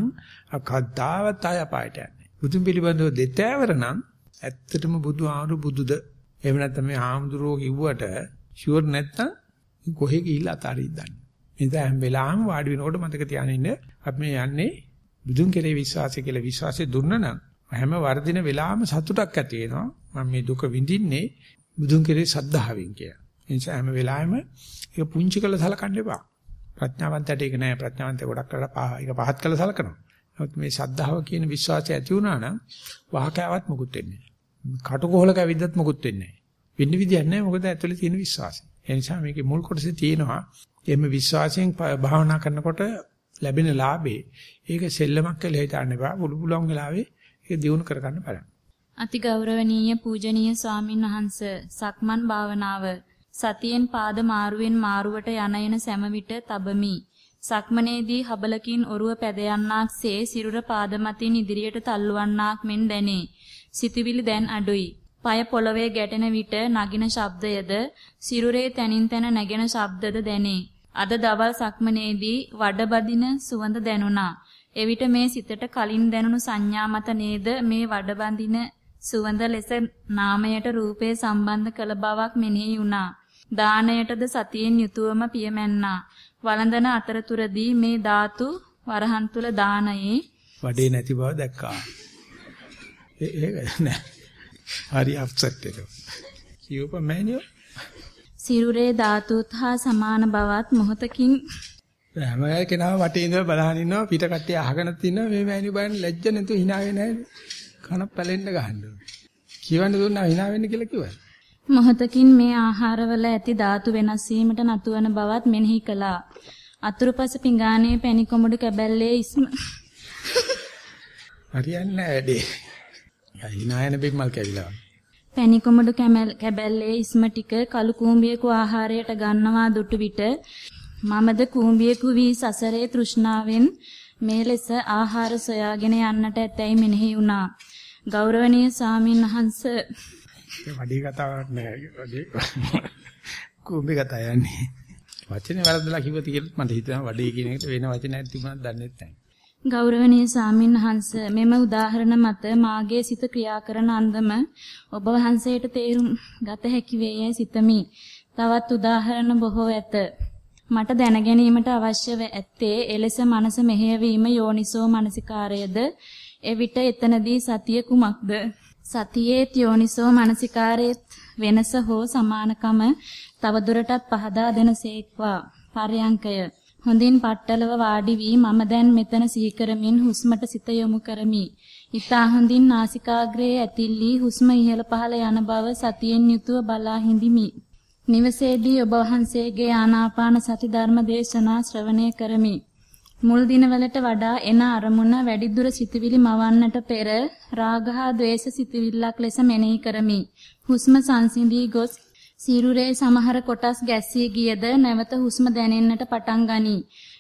අකද්දාවත් ආය අපායට යන්නේ. බුදුන් පිළිබඳව දෙතෑවර නම් ඇත්තටම බුදු ආරු බුදුද එහෙම නැත්නම් මේ ආම්දුරෝ කිව්වට ෂුවර් නැත්නම් කොහෙ ගිහිල්ලා අතාරින්න දන්නේ. එනිසා හැම වෙලාවෙම වාඩි වෙනකොට මතක තියාගෙන ඉන්න අපි මේ යන්නේ බුදුන් කෙරේ විශ්වාසය කියලා විශ්වාසය දුන්නා හැම වර්ධින වෙලාවෙම සතුටක් ඇති වෙනවා. මම මේ දුක විඳින්නේ බුදුන් කෙරේ සද්ධාවෙන් කියලා. ඒ නිසා හැම වෙලාවෙම ඒක පුංචි කළ සලකන්න එපා. ප්‍රඥාවන්තයට ඒක නෑ. ප්‍රඥාවන්තය ගොඩක් කරලා ඒක පහත් කළ සලකනවා. නමුත් මේ සද්ධාව කියන විශ්වාසය ඇති වුණා නම් වහකෑවත් මොකුත් වෙන්නේ නෑ. කටුකොහල කැවිද්දත් මොකුත් වෙන්නේ නැහැ. වෙන්න විදියක් නැහැ මොකද ඇතුලේ තියෙන විශ්වාසය. ඒ නිසා මේකේ මුල් කොටසේ තියෙනවා එimhe විශ්වාසයෙන් භාවනා කරනකොට ලැබෙන ලාභේ ඒක සෙල්ලමක් කියලා හිතන්න එපා. පුළු පුළුවන් වෙලාවේ ඒක දියුණු කරගන්න බලන්න. අති ගෞරවනීය පූජනීය ස්වාමින් වහන්සේ සක්මන් භාවනාව සතියෙන් පාද මාරුවෙන් මාරුවට යන එන සෑම විට තබමි. සක්මනේදී හබලකින් ඔරුව පැද යන්නාක්සේ සිරුර පාද මතින් ඉදිරියට තල්ලුවන්නාක් මෙන් දැනේ. සිතවිලි දැන් අඩුයි. পায় පොළවේ ගැටෙන විට නගින ශබ්දයද සිරුරේ තනින් තන නැගෙන ශබ්දද දැනේ. අද දවල් සක්මනේදී වඩබදින සුවඳ දැනුණා. එවිට මේ සිතට කලින් දැනුණු සංඥා මත නේද මේ වඩබඳින සුවඳ ලෙස නාමයට රූපේ සම්බන්ධ කළ බවක් මෙනෙහි වුණා. දාණයටද සතියෙන් යුතුවම පියමැන්නා. වළඳන අතරතුරදී මේ ධාතු වරහන් තුල දානයේ වඩේ නැති බව දැක්කා. ඒක නෑ. හරි අප්සෙට් එක. කියූප මෑනියෝ. සිරුරේ ධාතුත් හා සමාන බවත් මොහතකින් හැම කෙනාම වටේ ඉඳලා බලහන් ඉන්නවා පිට කට්ටිය අහගෙන තිනවා මේ මෑනියෝ බලන්න ලැජ්ජ නැතුව hina වෙන්නේ නැහැ. කන පැලෙන්න ගහන්න. කියවන්න දුන්නා hina වෙන්න කියලා කිව්වා. මොහතකින් මේ ආහාරවල ඇති ධාතු වෙනස් වීමට නතුවන බවත් මෙනෙහි කළා. අතුරුපස පිඟානේ පැණි කොමුඩු කැබැල්ලේ ඉස්ම හරියන්නේ නැහැ වැඩේ. හිනායන බිම්මල් කැවිලා. පැණි කොමුඩු කැබැල්ලේ ඉස්ම ටික කළු කූඹියෙකු ආහාරයට ගන්නවා දුටු විට මමද කූඹියෙකු වී සසරේ තෘෂ්ණාවෙන් මේ ලෙස ආහාර සොයාගෙන යන්නට ඇතැයි මෙනෙහි වුණා. ගෞරවනීය සාමින් වහන්ස වැඩි කතාවක් නෑ. කූඹි කතා යන්නේ. වචනේ වරදලා කිව්වද කියලා මට හිතෙනවා වැඩි කියන එකට වෙන වචනයක් තිබුණාද දන්නේ නැහැ. ගෞරවනීය සාමින් වහන්ස මෙම උදාහරණ මත මාගේ සිත ක්‍රියා කරන අන්දම ඔබ වහන්සේට තේරුම් ගත හැකි වේයයි සිතමි. තවත් උදාහරණ බොහෝ ඇත. මට දැනගැනීමට අවශ්‍ය ඇත්තේ එලෙස මනස මෙහෙයවීම යෝනිසෝ මනසිකාරයද එවිට එතනදී සතිය කුමක්ද සතියේ යෝනිසෝ මනසිකාරයේ වෙනස හෝ සමානකම තවදුරටත් පහදා දෙනසේක්වා පරයන්කය හොඳින් පట్టලව වාඩි වී මම දැන් මෙතන සිහි කරමින් හුස්මට සිත යොමු කරමි. ඊතා හොඳින් නාසිකාග්‍රයේ ඇතිල්ලී හුස්ම ඉහළ පහළ යන බව සතියෙන් යුතුව බලා හිඳිමි. නිවසේදී ඔබ වහන්සේගේ ආනාපාන සති ධර්ම දේශනා ශ්‍රවණය කරමි. මුල් දිනවලට වඩා එන අරමුණ වැඩිදුර සිතවිලි මවන්නට පෙර රාග හා ද්වේෂ සිතවිල්ලක් ලෙස මෙනෙහි කරමි. හුස්ම සංසිඳී ගොස් සිරුරේ සමහර කොටස් ගැස්සී ගියද නැවත හුස්ම දැනෙන්නට පටන් ගනී.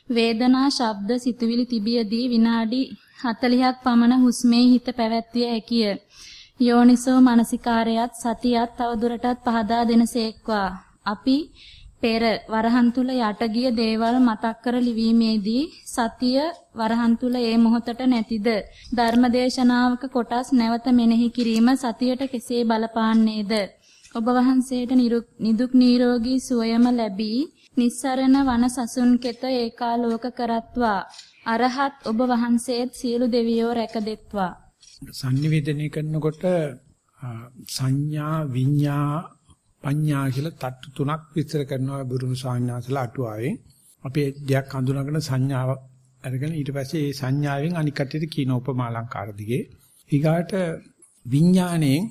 වේදනා, ශබ්ද, සිතුවිලි තිබියදී විනාඩි 40ක් පමණ හුස්මේ හිත පැවැත්විය හැකිය. යෝනිසෝ මනසිකාරයත් සතියත් තවදුරටත් පහදා දෙනසේක්වා. අපි පෙර වරහන් තුල යට ගිය දේවල් මතක් කර ලිවීමේදී සතිය වරහන් තුල ඒ මොහොතට නැතිද ධර්මදේශනාවක කොටස් නැවත මෙනෙහි කිරීම සතියට කෙසේ බලපාන්නේද ඔබ වහන්සේට නිදුක් නිරෝගී සුවයම ලැබී නිස්සරණ වන සසුන් කෙත ඒකාලෝක කරත්වා. අරහත් ඔබ වහන්සේත් සියලු දෙවියෝ රැකදෙත්වා sannivedana කරනකොට සංඥා විඤ්ඤා පඤ්ඤා කියලා තට්ටු තුනක් විස්තර කරනවා බුදුම සාඥාසලා අටුවාවෙන් අපි දෙයක් හඳුනාගෙන සංඥාව අරගෙන ඊට පස්සේ ඒ සංඥාවෙන් අනික් කටියට කියන උපමා අලංකාර දිගේ. ඊගාට විඥාණයෙන්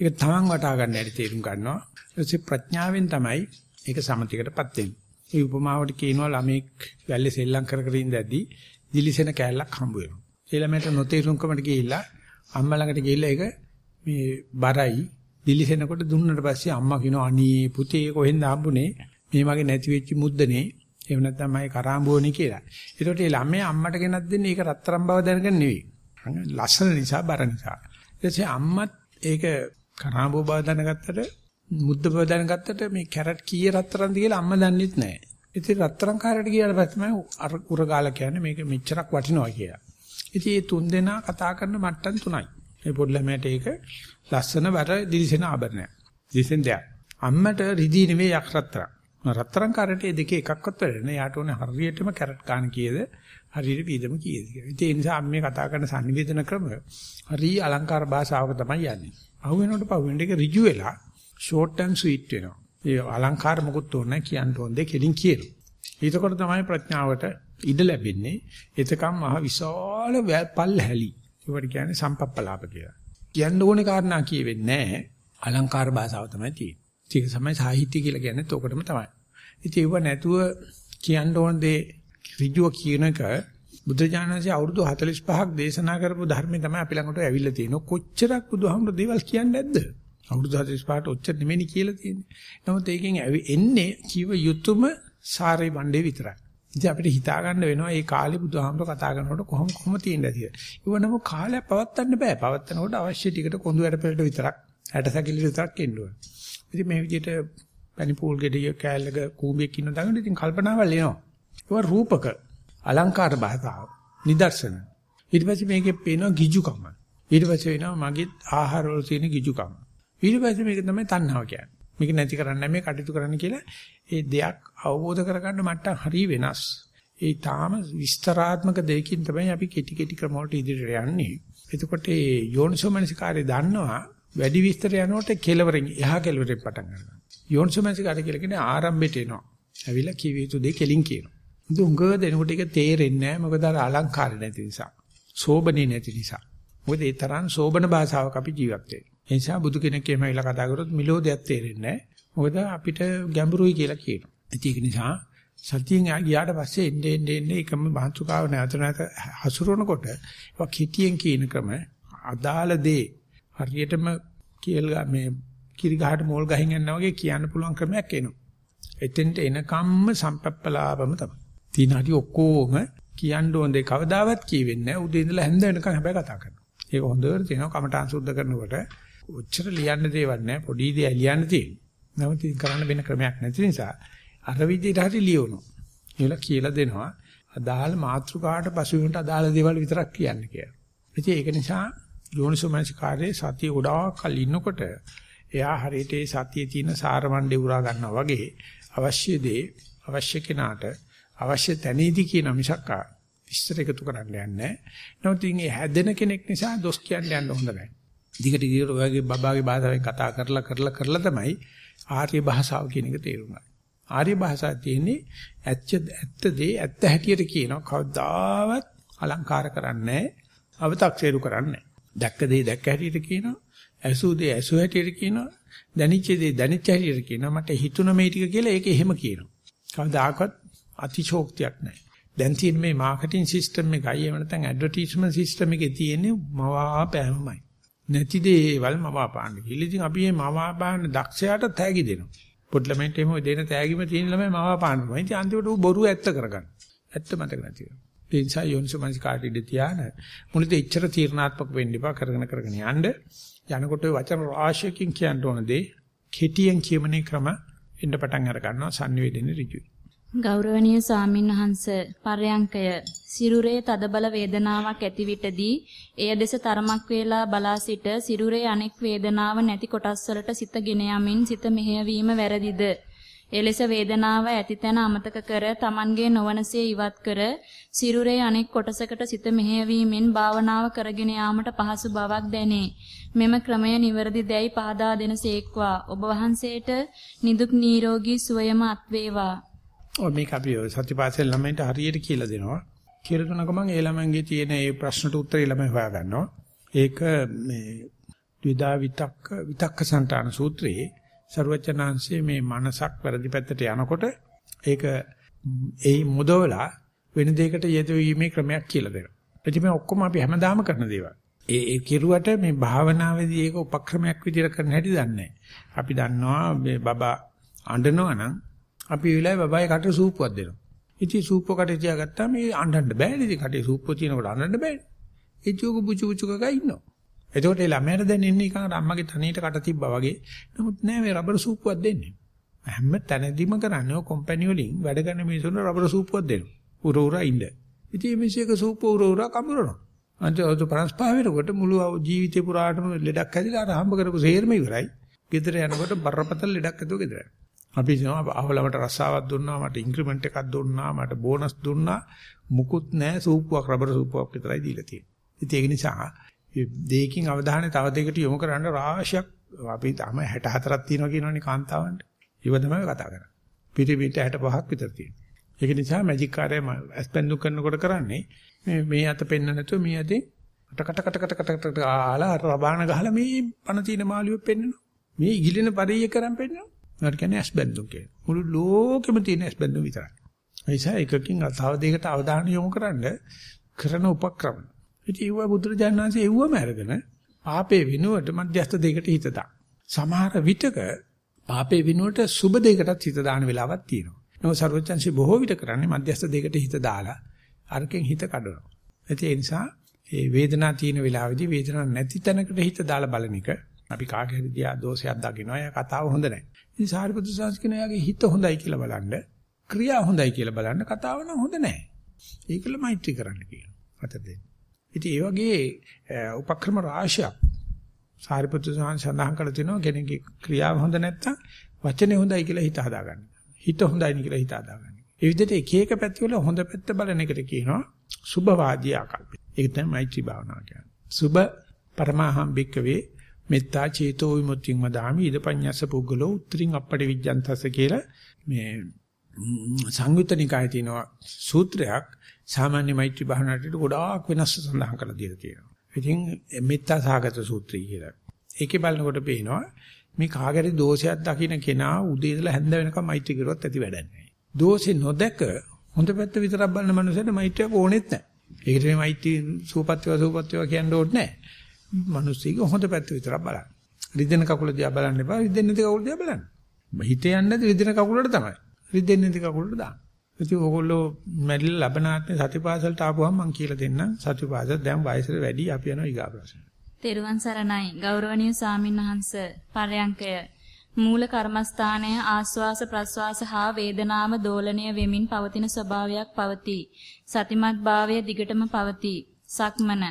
ඒක තමන් වටා ගන්න හැටි තේරුම් ගන්නවා ඊටසේ ප්‍රඥාවෙන් තමයි ඒක සමතිකටපත් වෙන්නේ ඒ උපමාවට කියනවා ළමෙක් වැල්ලේ සෙල්ලම් කර කර ඉඳද්දී දිලිසෙන කෑල්ලක් හම්බ වෙනවා ඒ ළමයට නොතේරුම්කමට ගිහිල්ලා අම්මා ළඟට ගිහිල්ලා ඒක මේ බරයි දිලිසෙනකොට දුන්නට පස්සේ අම්මා කියනවා අනේ පුතේ කොහෙන්ද හම්බුනේ මේ මගේ නැති වෙච්ච මුද්දනේ එහෙම නැත්නම් මගේ කරාඹුවනේ කියලා. ඒකට ඒ ළමයා අම්මට ගෙනත් දෙන්නේ ඒක රත්තරන් බව දැනගෙන නෙවෙයි. ලස්සන නිසා බර නිසා. ඊටසේ අම්මත් ඒක කරාඹුව බව දැනගත්තට මුද්ද බව දැනගත්තට මේ කැරට් කීයේ රත්තරන්ද කියලා අම්මා දන්නෙත් නැහැ. ඉතින් රත්තරන් කාරයට ගියාට පස්සේ තමයි අර උරගාලා කියන්නේ මේක මෙච්චරක් වටිනවා කියලා. ඉතින් මේ තුන් දෙනා කතා කරන මට්ටම් තුනයි. මේ පොඩි ළමයට ඒක ලස්සන බර දිලිසෙන ආභරණයක්. දිලිසෙන දෙයක්. අම්මට රිදී නෙවෙයි යක් රත්තරන්. රත්තරන් කාරට මේ දෙකේ එකක්වත් වැඩ නැහැ. යාට ඕනේ හරියටම කැරට් ගන්න කීයද? හරියට වීදම කීයද කියලා. ඉතින් ඒ නිසා අම්මේ කතා කරන sannivedana ක්‍රම හරිය අලංකාර භාෂාවක තමයි යන්නේ. අහු වෙනකොට පහු වෙන එක ඍජු වෙලා short and sweet වෙනවා. ඒ අලංකාර මොකුත් ඕනේ කියන්න ඕනේ කෙලින් කියනවා. ඊටකොට තමයි ප්‍රඥාවට ඉඩ ලැබෙන්නේ. එතකම් මහ විශාල පල් හැලි. ඒවට කියන්නේ සම්පප්පලාප කියලා. කියන්න ඕනේ කාරණා කියෙවෙන්නේ නැහැ. අලංකාර භාෂාව තමයි තියෙන්නේ. ඒක තමයි සාහිත්‍ය කියලා කියන්නේ ඒකටම තමයි. ඉතින් ඒව නැතුව කියන්න ඕන දේ ඍජුව කියන එක බුදුජානකසේ අවුරුදු 45ක් දේශනා කරපු ධර්මයේ තමයි අපි ළඟට ඇවිල්ලා තියෙන්නේ. කොච්චරක් බුදුහාමුදුරු දේවල් කියන්නේ නැද්ද? අවුරුදු 45ට ඔච්චර නෙමෙයි කියලා තියෙන්නේ. නමුත් ඒකෙන් එන්නේ කිව යුතුයම සාරේ වණ්ඩේ විතරයි. ඉතින් අපිට හිතා ගන්න වෙනවා මේ කාලේ බුදුහාමර කතා කරනකොට කොහොම කොහොම තියෙන්නේ කියලා. ඒව නම කාලයක් පවත්වන්න බෑ. පවත්වනකොට අවශ්‍ය ටිකට කොඳු වැඩ පෙළට විතරක් ඇටසැකිලි විතරක් එන්න ඕන. ඉතින් මේ විදිහට පනිපූල් ගෙඩිය කෑල්ලක කූඹියක් ඉන්න දඟන ඉතින් කල්පනාවල් එනවා. ඒවා රූපක අලංකාර භාෂාව නිදර්ශන. ඊට පස්සේ මේකේ පේනවා ගිජුකම. ඊට පස්සේ වෙනවා මගේ ආහාරවල තියෙන ගිජුකම. ඊට පස්සේ මේක තමයි තණ්හාව කියන්නේ. මේක නැති කරන්න මේ කටයුතු කරන්න කියලා ඒ දෙයක් අවබෝධ කරගන්න මට්ටම් හරිය වෙනස්. ඒ තාම විස්තරාත්මක දෙයකින් තමයි අපි කෙටි කෙටි ක්‍රම වලට ඉදිරියට යන්නේ. එතකොට මේ යෝනිසෝමනසිකාරය දන්නවා වැඩි විස්තර යනකොට කෙලවරෙන් එහා කෙලවරෙන් පටන් ගන්නවා. යෝනිසෝමනසිකාරය කියලා කියන්නේ ආරම්භයට එනවා. ඇවිල්ලා කිව යුතු දෙය කෙලින් කියනවා. ඉතින් උංගව දෙනකොට ඒක තේරෙන්නේ නැහැ මොකද අර අලංකාර නැති නිසා. සෝබනේ නැති නිසා. මොකද ඒ තරම් සෝබන භාෂාවක අපි ජීවත් වෙන්නේ. ඒ නිසා බුදු කෙනෙක් එහෙම වෙලා කතා කරොත් මිලෝ දෙයක් තේරෙන්නේ නැහැ. මොකද අපිට ගැඹුරුයි කියලා කියනවා. ඒක නිසා සතියෙන් ගියාට පස්සේ එන්නේ එන්නේ එන්නේ එකම මාතෘකාව නැවත නැවත හසුරවනකොට ඒක කිටියෙන් කියන ක්‍රම අදාළ දේ හරියටම කියල් මේ කිරි ගහට මෝල් ගහින් යනවා වගේ කියන්න පුළුවන් ක්‍රමයක් එනවා. එතෙන්ට එනකම්ම සම්පප්පලාපම තමයි. තීන හරි ඔක්කොම කියන්න ඕන දේ කවදාවත් කියවෙන්නේ නැහැ. උදේ ඉඳලා හැන්ද වෙනකම් හැබැයි කතා කරනවා. ඒක හොඳට තියෙනවා කමඨාන් සුද්ධ කරනකොට ඔච්චර ලියන්න දේවල් නැහැ. පොඩි දේ ලියන්න තියෙනවා. නමුත් කරන්න වෙන ක්‍රමයක් නැති නිසා අර විදිහට හරි ලියවනවා. ඒලා කියලා දෙනවා. අදාළ මාත්‍රකාට පසුබිමට අදාළ දේවල් විතරක් කියන්න කියලා. ඉතින් ඒක නිසා යෝනිසෝමනසිකාරයේ සතිය ගොඩාක් කල් ඉන්නකොට එයා හරියට ඒ සතියේ තියෙන සාරමණ්ඩේ උරා ගන්නවා වගේ අවශ්‍ය දේ අවශ්‍ය කෙනාට අවශ්‍ය තැනේදී කියන මිසක් විස්තර එකතු කරන්න යන්නේ නැහැ. නමුත් ඉතින් හැදෙන කෙනෙක් නිසා දොස් කියන්න යන්න හොඳ නැහැ. දිගට දිගට ඔයගේ බබාගේ භාෂාවෙන් කතා කරලා කරලා කරලා තමයි ආර්ය භාෂාව කියන එක තේරුම් ගන්න. ආර්ය භාෂාව තියෙන්නේ ඇත්ත ඇත්ත දේ ඇත්ත හැටියට කියනවා. කවදාවත් අලංකාර කරන්නේ නැහැ. අව탁සේරු කරන්නේ දැක්ක දේ දැක්ක හැටියට කියනවා. ඇසූ දේ ඇසූ හැටියට කියනවා. දැනිච්ච දේ දැනිච්ච හැටියට කියනවා. මට හිතුණ මේ ටික කියලා ඒක එහෙම කියනවා. කවදාකවත් අතිශෝක්තියක් නැහැ. දැන් තියෙන මේ මාකටිං සිස්ටම් එකයි එහෙම නැත්නම් ඇඩ්වර්ටයිස්මන්ට් සිස්ටම් එකේ තියෙන්නේ මවාපෑමමයි. නැති දේවල් මවාපාන්න කියලා. ඉතින් අපි මේ මවාපාන්න දක්ෂයාට තෑගි දෙනවා. පොඩ්ලමෙන්ට එහෙම දෙන තෑගිම තියෙන ළමයි මවාපාන්නවා. ඉතින් අන්තිමට ඌ බොරු ඇත්ත කරගන්න. ඇත්ත මතක නැති වෙනවා. ඒ නිසා යෝනිසමනස් කාට ඉඳ තියාන මුලින්ද එච්චර තීරණාත්මක වෙන්න එපා කරගෙන කරගෙන යන්න. යනකොට ওই වචන රාශියකින් කියන්න ඕන දේ කෙටියෙන් කියමනේ ක්‍රම එන්න පටන් අර ගන්නවා sannivedana ඍජුයි. ගෞරවනීය ස්වාමින් වහන්ස පරයන්කය. සිරුරේ තදබල වේදනාවක් ඇති විටදී එය දෙස තරමක් වේලා බලා සිට සිරුරේ අනෙක් වේදනාව නැති කොටස් වලට සිත ගෙන යමින් සිත මෙහෙයවීම වැරදිද? එලෙස වේදනාව ඇති තැන අමතක කර Tamanගේ නොවනසේ ඉවත් කර සිරුරේ අනෙක් කොටසකට සිත මෙහෙයවීමෙන් භාවනාව කරගෙන යාමට පහසු බවක් දැනේ. මෙම ක්‍රමය නිවැරදි දැයි පහදා දෙනසේක්වා ඔබ වහන්සේට නිදුක් නිරෝගී සුවයම අත් වේවා ඔය මේක අපි සත්‍යපාසල් ළමයින්ට හරියට කියලා දෙනවා. කියලා දුන්න ගමන් ඒ ළමයින්ගේ තියෙන ඒ ප්‍රශ්නට උත්තරේ ළමයි හොයා ගන්නවා. ඒක මේ ද්විදා විතක්ක විතක්ක සංතාන සූත්‍රයේ ਸਰවචනාංශයේ මේ මනසක් වැරදි පැත්තට යනකොට ඒක ඒ මොදවලා වෙන දෙයකට යෙදවීමේ ක්‍රමයක් කියලා දෙනවා. ඉතින් මේ ඔක්කොම අපි හැමදාම කරන දේවල්. ඒ ඒ කෙරුවට මේ භාවනාවේදී ඒක උපක්‍රමයක් විදිහට කරන්න හැටි දන්නේ අපි දන්නවා මේ බබා අඬනවා නම් අපි ඒ වෙලාවේ බබාගේ කට සූප්පුවක් දෙනවා. ඉතින් සූප්පුව කට තියාගත්තාම මේ අඬන්න බෑනේ. ඉතින් කටේ සූප්පුව තියෙනකොට අඬන්න බෑනේ. ඒ චුක පුචු පුචු ගා ඉන්නවා. එතකොට ඒ ළමයාට දැන් එන්නේ නිකන් අම්මගේ තනියට කට තිබ්බා වගේ. නමුත් නෑ මේ රබර් සූප්පුවක් දෙන්නේ. හැම තැනදීම කරන්නේ ඔය කම්පැනි වලින් වැඩ කරන මිනිස්සුන්ට රබර් සූප්පුවක් දෙනවා. උර උර ඉන්න. ඉතින් මේ මිනිස්සුක සූප්පුව උර උර කඹරනවා. අන්තිම අවුරුදු 55 වෙනකොට මුළු ජීවිතේ පුරාටම ලෙඩක් හැදිලා අර හම්බ කරපු සේරම ඉවරයි. ගෙදර යනකොට බරපතල ලෙඩක් ඇතුව ගෙදර යනවා. අපි කියනවා අහවලමට රස්සාවක් දුන්නා මට ඉන්ක්‍රිමන්ට් එකක් දුන්නා මට බෝනස් දුන්නා මුකුත් නැහැ සූප්පුවක් රබර් සූප්පුවක් විතරයි දීලා තියෙන්නේ. ඉතින් ඒක නිසා දෙයකින් අවධානය තව දෙයකට යොමු කරන්න රාශියක් අපි තම 64ක් තියෙනවා කියනවනේ කාන්තාවන්ට. ඊව තමයි කතා කරන්නේ. පිටිපිට 65ක් විතර තියෙනවා. ඒක නිසා මැජික් කාර්යය ඇස්පෙන්දු කරනකොට කරන්නේ මේ මේ අත පෙන්න නැතුව මේ අතේ කට කට කට කට කට ආලා රබාන ගහලා මේ පණ තියෙන මාළුවෙ පෙන්නනවා. මේ ඉගිලෙන පරිය කරන් පෙන්නනවා. ඒකට කියන්නේ ඇස්බැඳුම් කියලා. මුළු ලෝකෙම තියෙන ඇස්බැඳුම් විතරයි. ඒ නිසා එකකින් තව දෙයකට අවධානය යොමු කරන්න කරන උපක්‍රම. ඉතින් ඒව බුදුරජාණන් වහන්සේ එව්වම අරගෙන පාපේ විනුවට මධ්‍යස්ථ දෙයකට හිත දාන. සමහර විටක පාපේ විනුවට සුබ දෙයකටත් හිත දාන වෙලාවක් තියෙනවා. නෝ සර්වචන්සි බොහෝ විට කරන්නේ මධ්‍යස්ථ දෙයකට හිත දාලා අරකින් හිත කඩනවා. ඒ නිසා ඒ වේදනාව තියෙන වෙලාවේදී වේදනාවක් නැති තැනකට හිත දාලා බලන එක අපි කාගේ හරි දියා දෝෂයක් දකිනවා. ඒ කතාව හොඳ නැහැ. ඉතින් සාරිපුත්‍ර සංස්කෘතිය යාගේ හිත හොඳයි කියලා බලන්න, ක්‍රියා හොඳයි කියලා බලන්න කතාව නම් හොඳ නැහැ. ඒකල මෛත්‍රී කරන්න කියනවා. අත දෙන්න. ඉතින් ඒ වගේ උපක්‍රම රාශියක් සාරිපුත්‍ර සඳහන් කළ තිනවා කෙනෙක්ගේ ක්‍රියාව හොඳ නැත්තම් වචනේ හොඳයි කියලා හිත හදාගන්න. හිත හොඳයි නේ කියලා හිත හදාගන්න. ඒ විදිහට එක එක පැතිවල හොඳ පැත්ත බලන එකට කියනවා සුභවාදී ආකල්පය. ඒක තමයි මෛත්‍රී භාවනාව කියන්නේ. සුභ පරමාහම් භික්කවේ මෙත්තා චේතෝ විමුක්තිං වදාමි ඉදපඤ්ඤස්ස පුද්ගලෝ උත්තරින් අපටි විජ්ජන්තස්ස කියලා මේ සංයුත්ත නිකායේ තියෙන සූත්‍රයක් සාමාන්‍ය මෛත්‍රී භාවනාවට ගොඩාක් වෙනස් සඳහන් කරලා දීලා තියෙනවා. ඉතින් මෙත්තා සාගත සූත්‍රය කියලා. ඒකේ බලනකොට පේනවා මේ කාගරි දෝෂයක් දකින්න කෙනා උදේ ඉඳලා හැන්ද වෙනකම් මෛත්‍රී කරුවත් ඇති වැඩක් නැහැ. දෝෂේ නොදක හොඳ පැත්ත විතරක් බලන මනුස්සයට මෛත්‍රියක් ඕනෙත් නැහැ. ඒකට මේ මෛත්‍රී සූපත්‍යව සූපත්‍යව කියන්න ඕනේ නැහැ. මිනිස්සෙක හොඳ පැත්ත විතරක් බලන්න. රිදෙන කකුල දිහා බලන්න එපා. රිදෙන්නේ නැති කකුල දිහා බලන්න. හිතේ යන්නේ නැති රිදෙන කකුලට තමයි. රිදෙන්නේ නැති කකුලට දාන්න. ඉතින් ඕගොල්ලෝ මැරිලා ලබනාත්මේ සතිපාසලට ආපුවම මම කියලා දෙන්නම්. සතිපාසල දැන් වයසට වැඩි අපි යනවා ඊගා ප්‍රශ්න. තෙරුවන් සරණයි. ගෞරවනීය සාමින්වහන්ස පරයන්කය මූල කර්මස්ථානය ආස්වාස ප්‍රස්වාස හා වේදනාව දෝලණය වෙමින් පවතින ස්වභාවයක් පවතී. සතිමත් භාවය දිගටම පවතී. සක්මන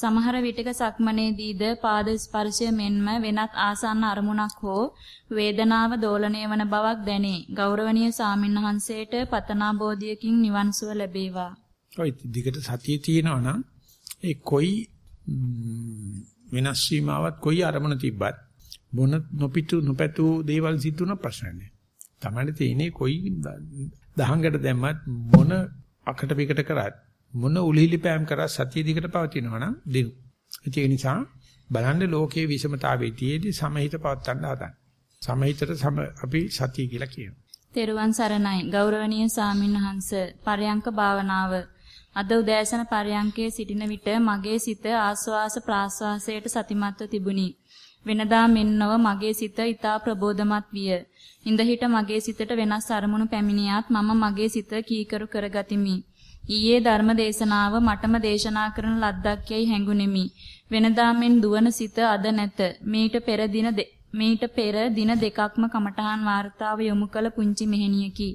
සමහර විටක සක්මනේදීද පාද ස්පර්ශය මෙන්ම වෙනත් ආසන්න අරමුණක් හෝ වේදනාව දෝලණය වන බවක් දැනේ. ගෞරවනීය සාමින්වහන්සේට පතනා බෝධියකින් නිවන් සුව ලැබේවා. ඔය දිගට සතිය තියෙනවා නම් ඒ කොයි වෙනස් වීමාවත් කොයි අරමුණ තිබ්බත් මොන නොපිතු නොපැතු දේවල් සිද්ධ වුණ ප්‍රශ්න නැහැ. තමයි තියෙන්නේ කොයි දහංගට දැම්මත් මොන අකට පිකට කරත් මොන උලිලි පෑම් කරා සතිය දිකට පවතිනවා නම් දිනු. ඒක නිසා බලන්න ලෝකයේ විෂමතාවයේ තියේදී සමහිත පවත්තන්න හදන්න. සමහිතට සම අපි සතිය කියලා කියනවා. තෙරුවන් සරණයි ගෞරවනීය සාමින්වහන්ස පරයන්ක භාවනාව අද උදෑසන පරයන්කේ සිටින විට මගේ සිත ආස්වාස ප්‍රාස්වාසයට සතිමත්ව තිබුණි. වෙනදා මෙන්නව මගේ සිත ඊතා ප්‍රබෝධමත් විය. ඉඳහිට මගේ සිතට වෙනස් අරමුණු පැමිණියාත් මම මගේ සිත කීකරු කරගතිමි. ඊයේ ධර්ම දේශනාව මටම දේශනා කරන ලද්දක් යයි හැඟුනිමි. වෙනදා මෙන් දුවන සිත අද නැත. මීට පෙර දින මීට පෙර දින දෙකක්ම කමඨහන් වார்த்தාව යොමු කළ පුංචි මෙහෙණියකි.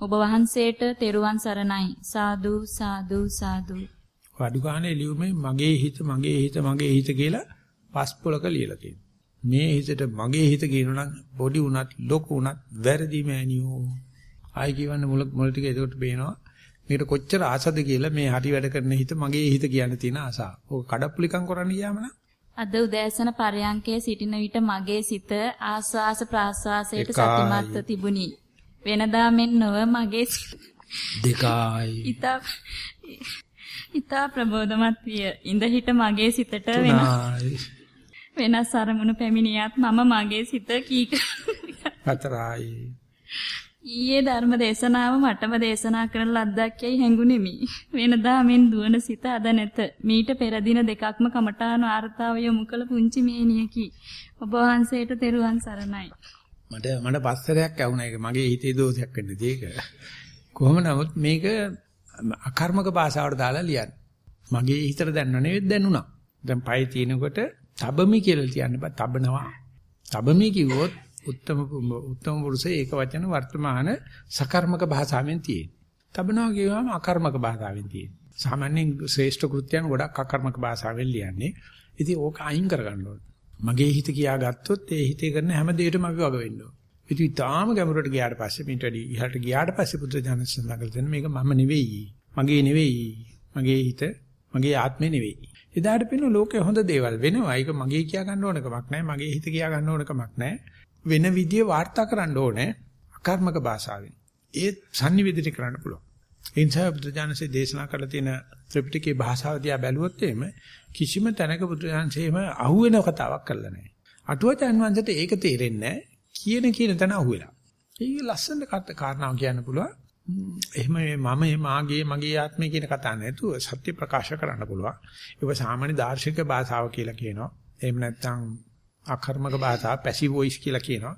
ඔබ වහන්සේට තෙරුවන් සරණයි. සාදු සාදු සාදු. අඩු ගානේ ලියුමේ මගේ හිත මගේ හිත මගේ හිත කියලා පස් පොලක ලියලා තියෙනවා. මේ හිතට මගේ හිත කියනනම් පොඩි උනත් ලොකු උනත් වැරදි මෑනියෝ. ආයි කියවන්න මුල මුල ටික එතකොට පේනවා. මේකට කොච්චර ආසද කියලා මේ හරි වැඩ කරන හිත මගේ හිත කියන්න තියෙන ආසාව. ඕක කඩප්පුලිකම් කරන්න ගියාම නම් අද උදෑසන පරයන්කේ සිටින විට මගේ සිත ආස්වාස ප්‍රාස්වාසයට සතිමත්ව තිබුණි. වෙනදා මෙන් නොව මගේ දෙකයි. ඊතා ඊතා ප්‍රබෝධමත් විය. ඉඳ හිට මගේ සිතට වෙනස් වෙනස් අරමුණු පැමිණියත් මම මගේ සිත කීක හතරයි. ඊයේ ධර්ම දේශනාව මටම දේශනා කරන ලද්දක් යයි හැඟුණෙමි. වෙනදා මෙන් දුවන සිත අද නැත. මීට පෙර දින දෙකක්ම කමඨාන ආර්තාව යොමු කළ පුංචි මේනියකි. ඔබ වහන්සේට තෙරුවන් සරණයි. මට මට පස්සරයක් ඇහුණා ඒක මගේ හිතේ දෝෂයක් වෙන්න දෙයක. කොහොම නමුත් මේක අකර්මක භාෂාවට දාලා ලියන්න. මගේ හිතට දැනන නෙවෙයි දැනුණා. දැන් පය තිනකොට තබමි කියලා කියන්න බෑ තබනවා. තබමි කිව්වොත් උත්තම උත්තම පුරුෂය ඒක වචන වර්තමාන සකර්මක භාෂාවෙන් තියෙන. තබනවා කියවම අකර්මක භාෂාවෙන් තියෙන. සාමාන්‍යයෙන් ශ්‍රේෂ්ඨ කෘත්‍යයන් ගොඩක් අකර්මක භාෂාවෙන් ලියන්නේ. ඉතින් ඕක අයින් කරගන්න ඕනේ. මගේ හිත කියාගත්තොත් ඒ හිතේ කරන හැම දෙයකටම අපි වග වෙන්න ඕනේ. ඉතින් තාම ගැඹුරට ගියාට පස්සේ මිට වැඩි ඉහළට ගියාට පස්සේ පුත්‍ර ජානක සඳහන් කරන මේක මම නෙවෙයි. මගේ නෙවෙයි. මගේ හිත මගේ ආත්මේ නෙවෙයි. එදාට පේන ලෝකේ හොඳ දේවල් වෙනවා. ඒක මගේ කියා ගන්න ඕන කමක් නැහැ. මගේ හිත කියා ගන්න ඕන කමක් නැහැ. වෙන විදිය වාර්තා කරන්න ඕනේ අකර්මක භාෂාවෙන්. ඒ sannivedana කරන්න පුළුවන්. ඒ නිසා බුදුජානසේ දේශනා කරලා තියෙන ත්‍රිපිටකයේ භාෂාව දිහා බැලුවොත් එහෙම කිසිම තැනක බුදුජානසේම අහුවෙන කතාවක් කරලා නැහැ. අටුවචන් වංශයට ඒක තේරෙන්නේ නැහැ. කියන කියන තැන අහුවෙලා. ඒක ලස්සන කාරණාවක් කියන්න පුළුවන්. එහෙම මම මාගේ මගේ ආත්මය කියන කතා නැතුව සත්‍ය ප්‍රකාශ කරන්න පුළුවන්. ඒක සාමාන්‍ය දාර්ශනික භාෂාව කියලා කියනවා. එහෙම නැත්නම් අකර්මක භාෂාව පැසිව් වොයිස් කියලා කියනවා.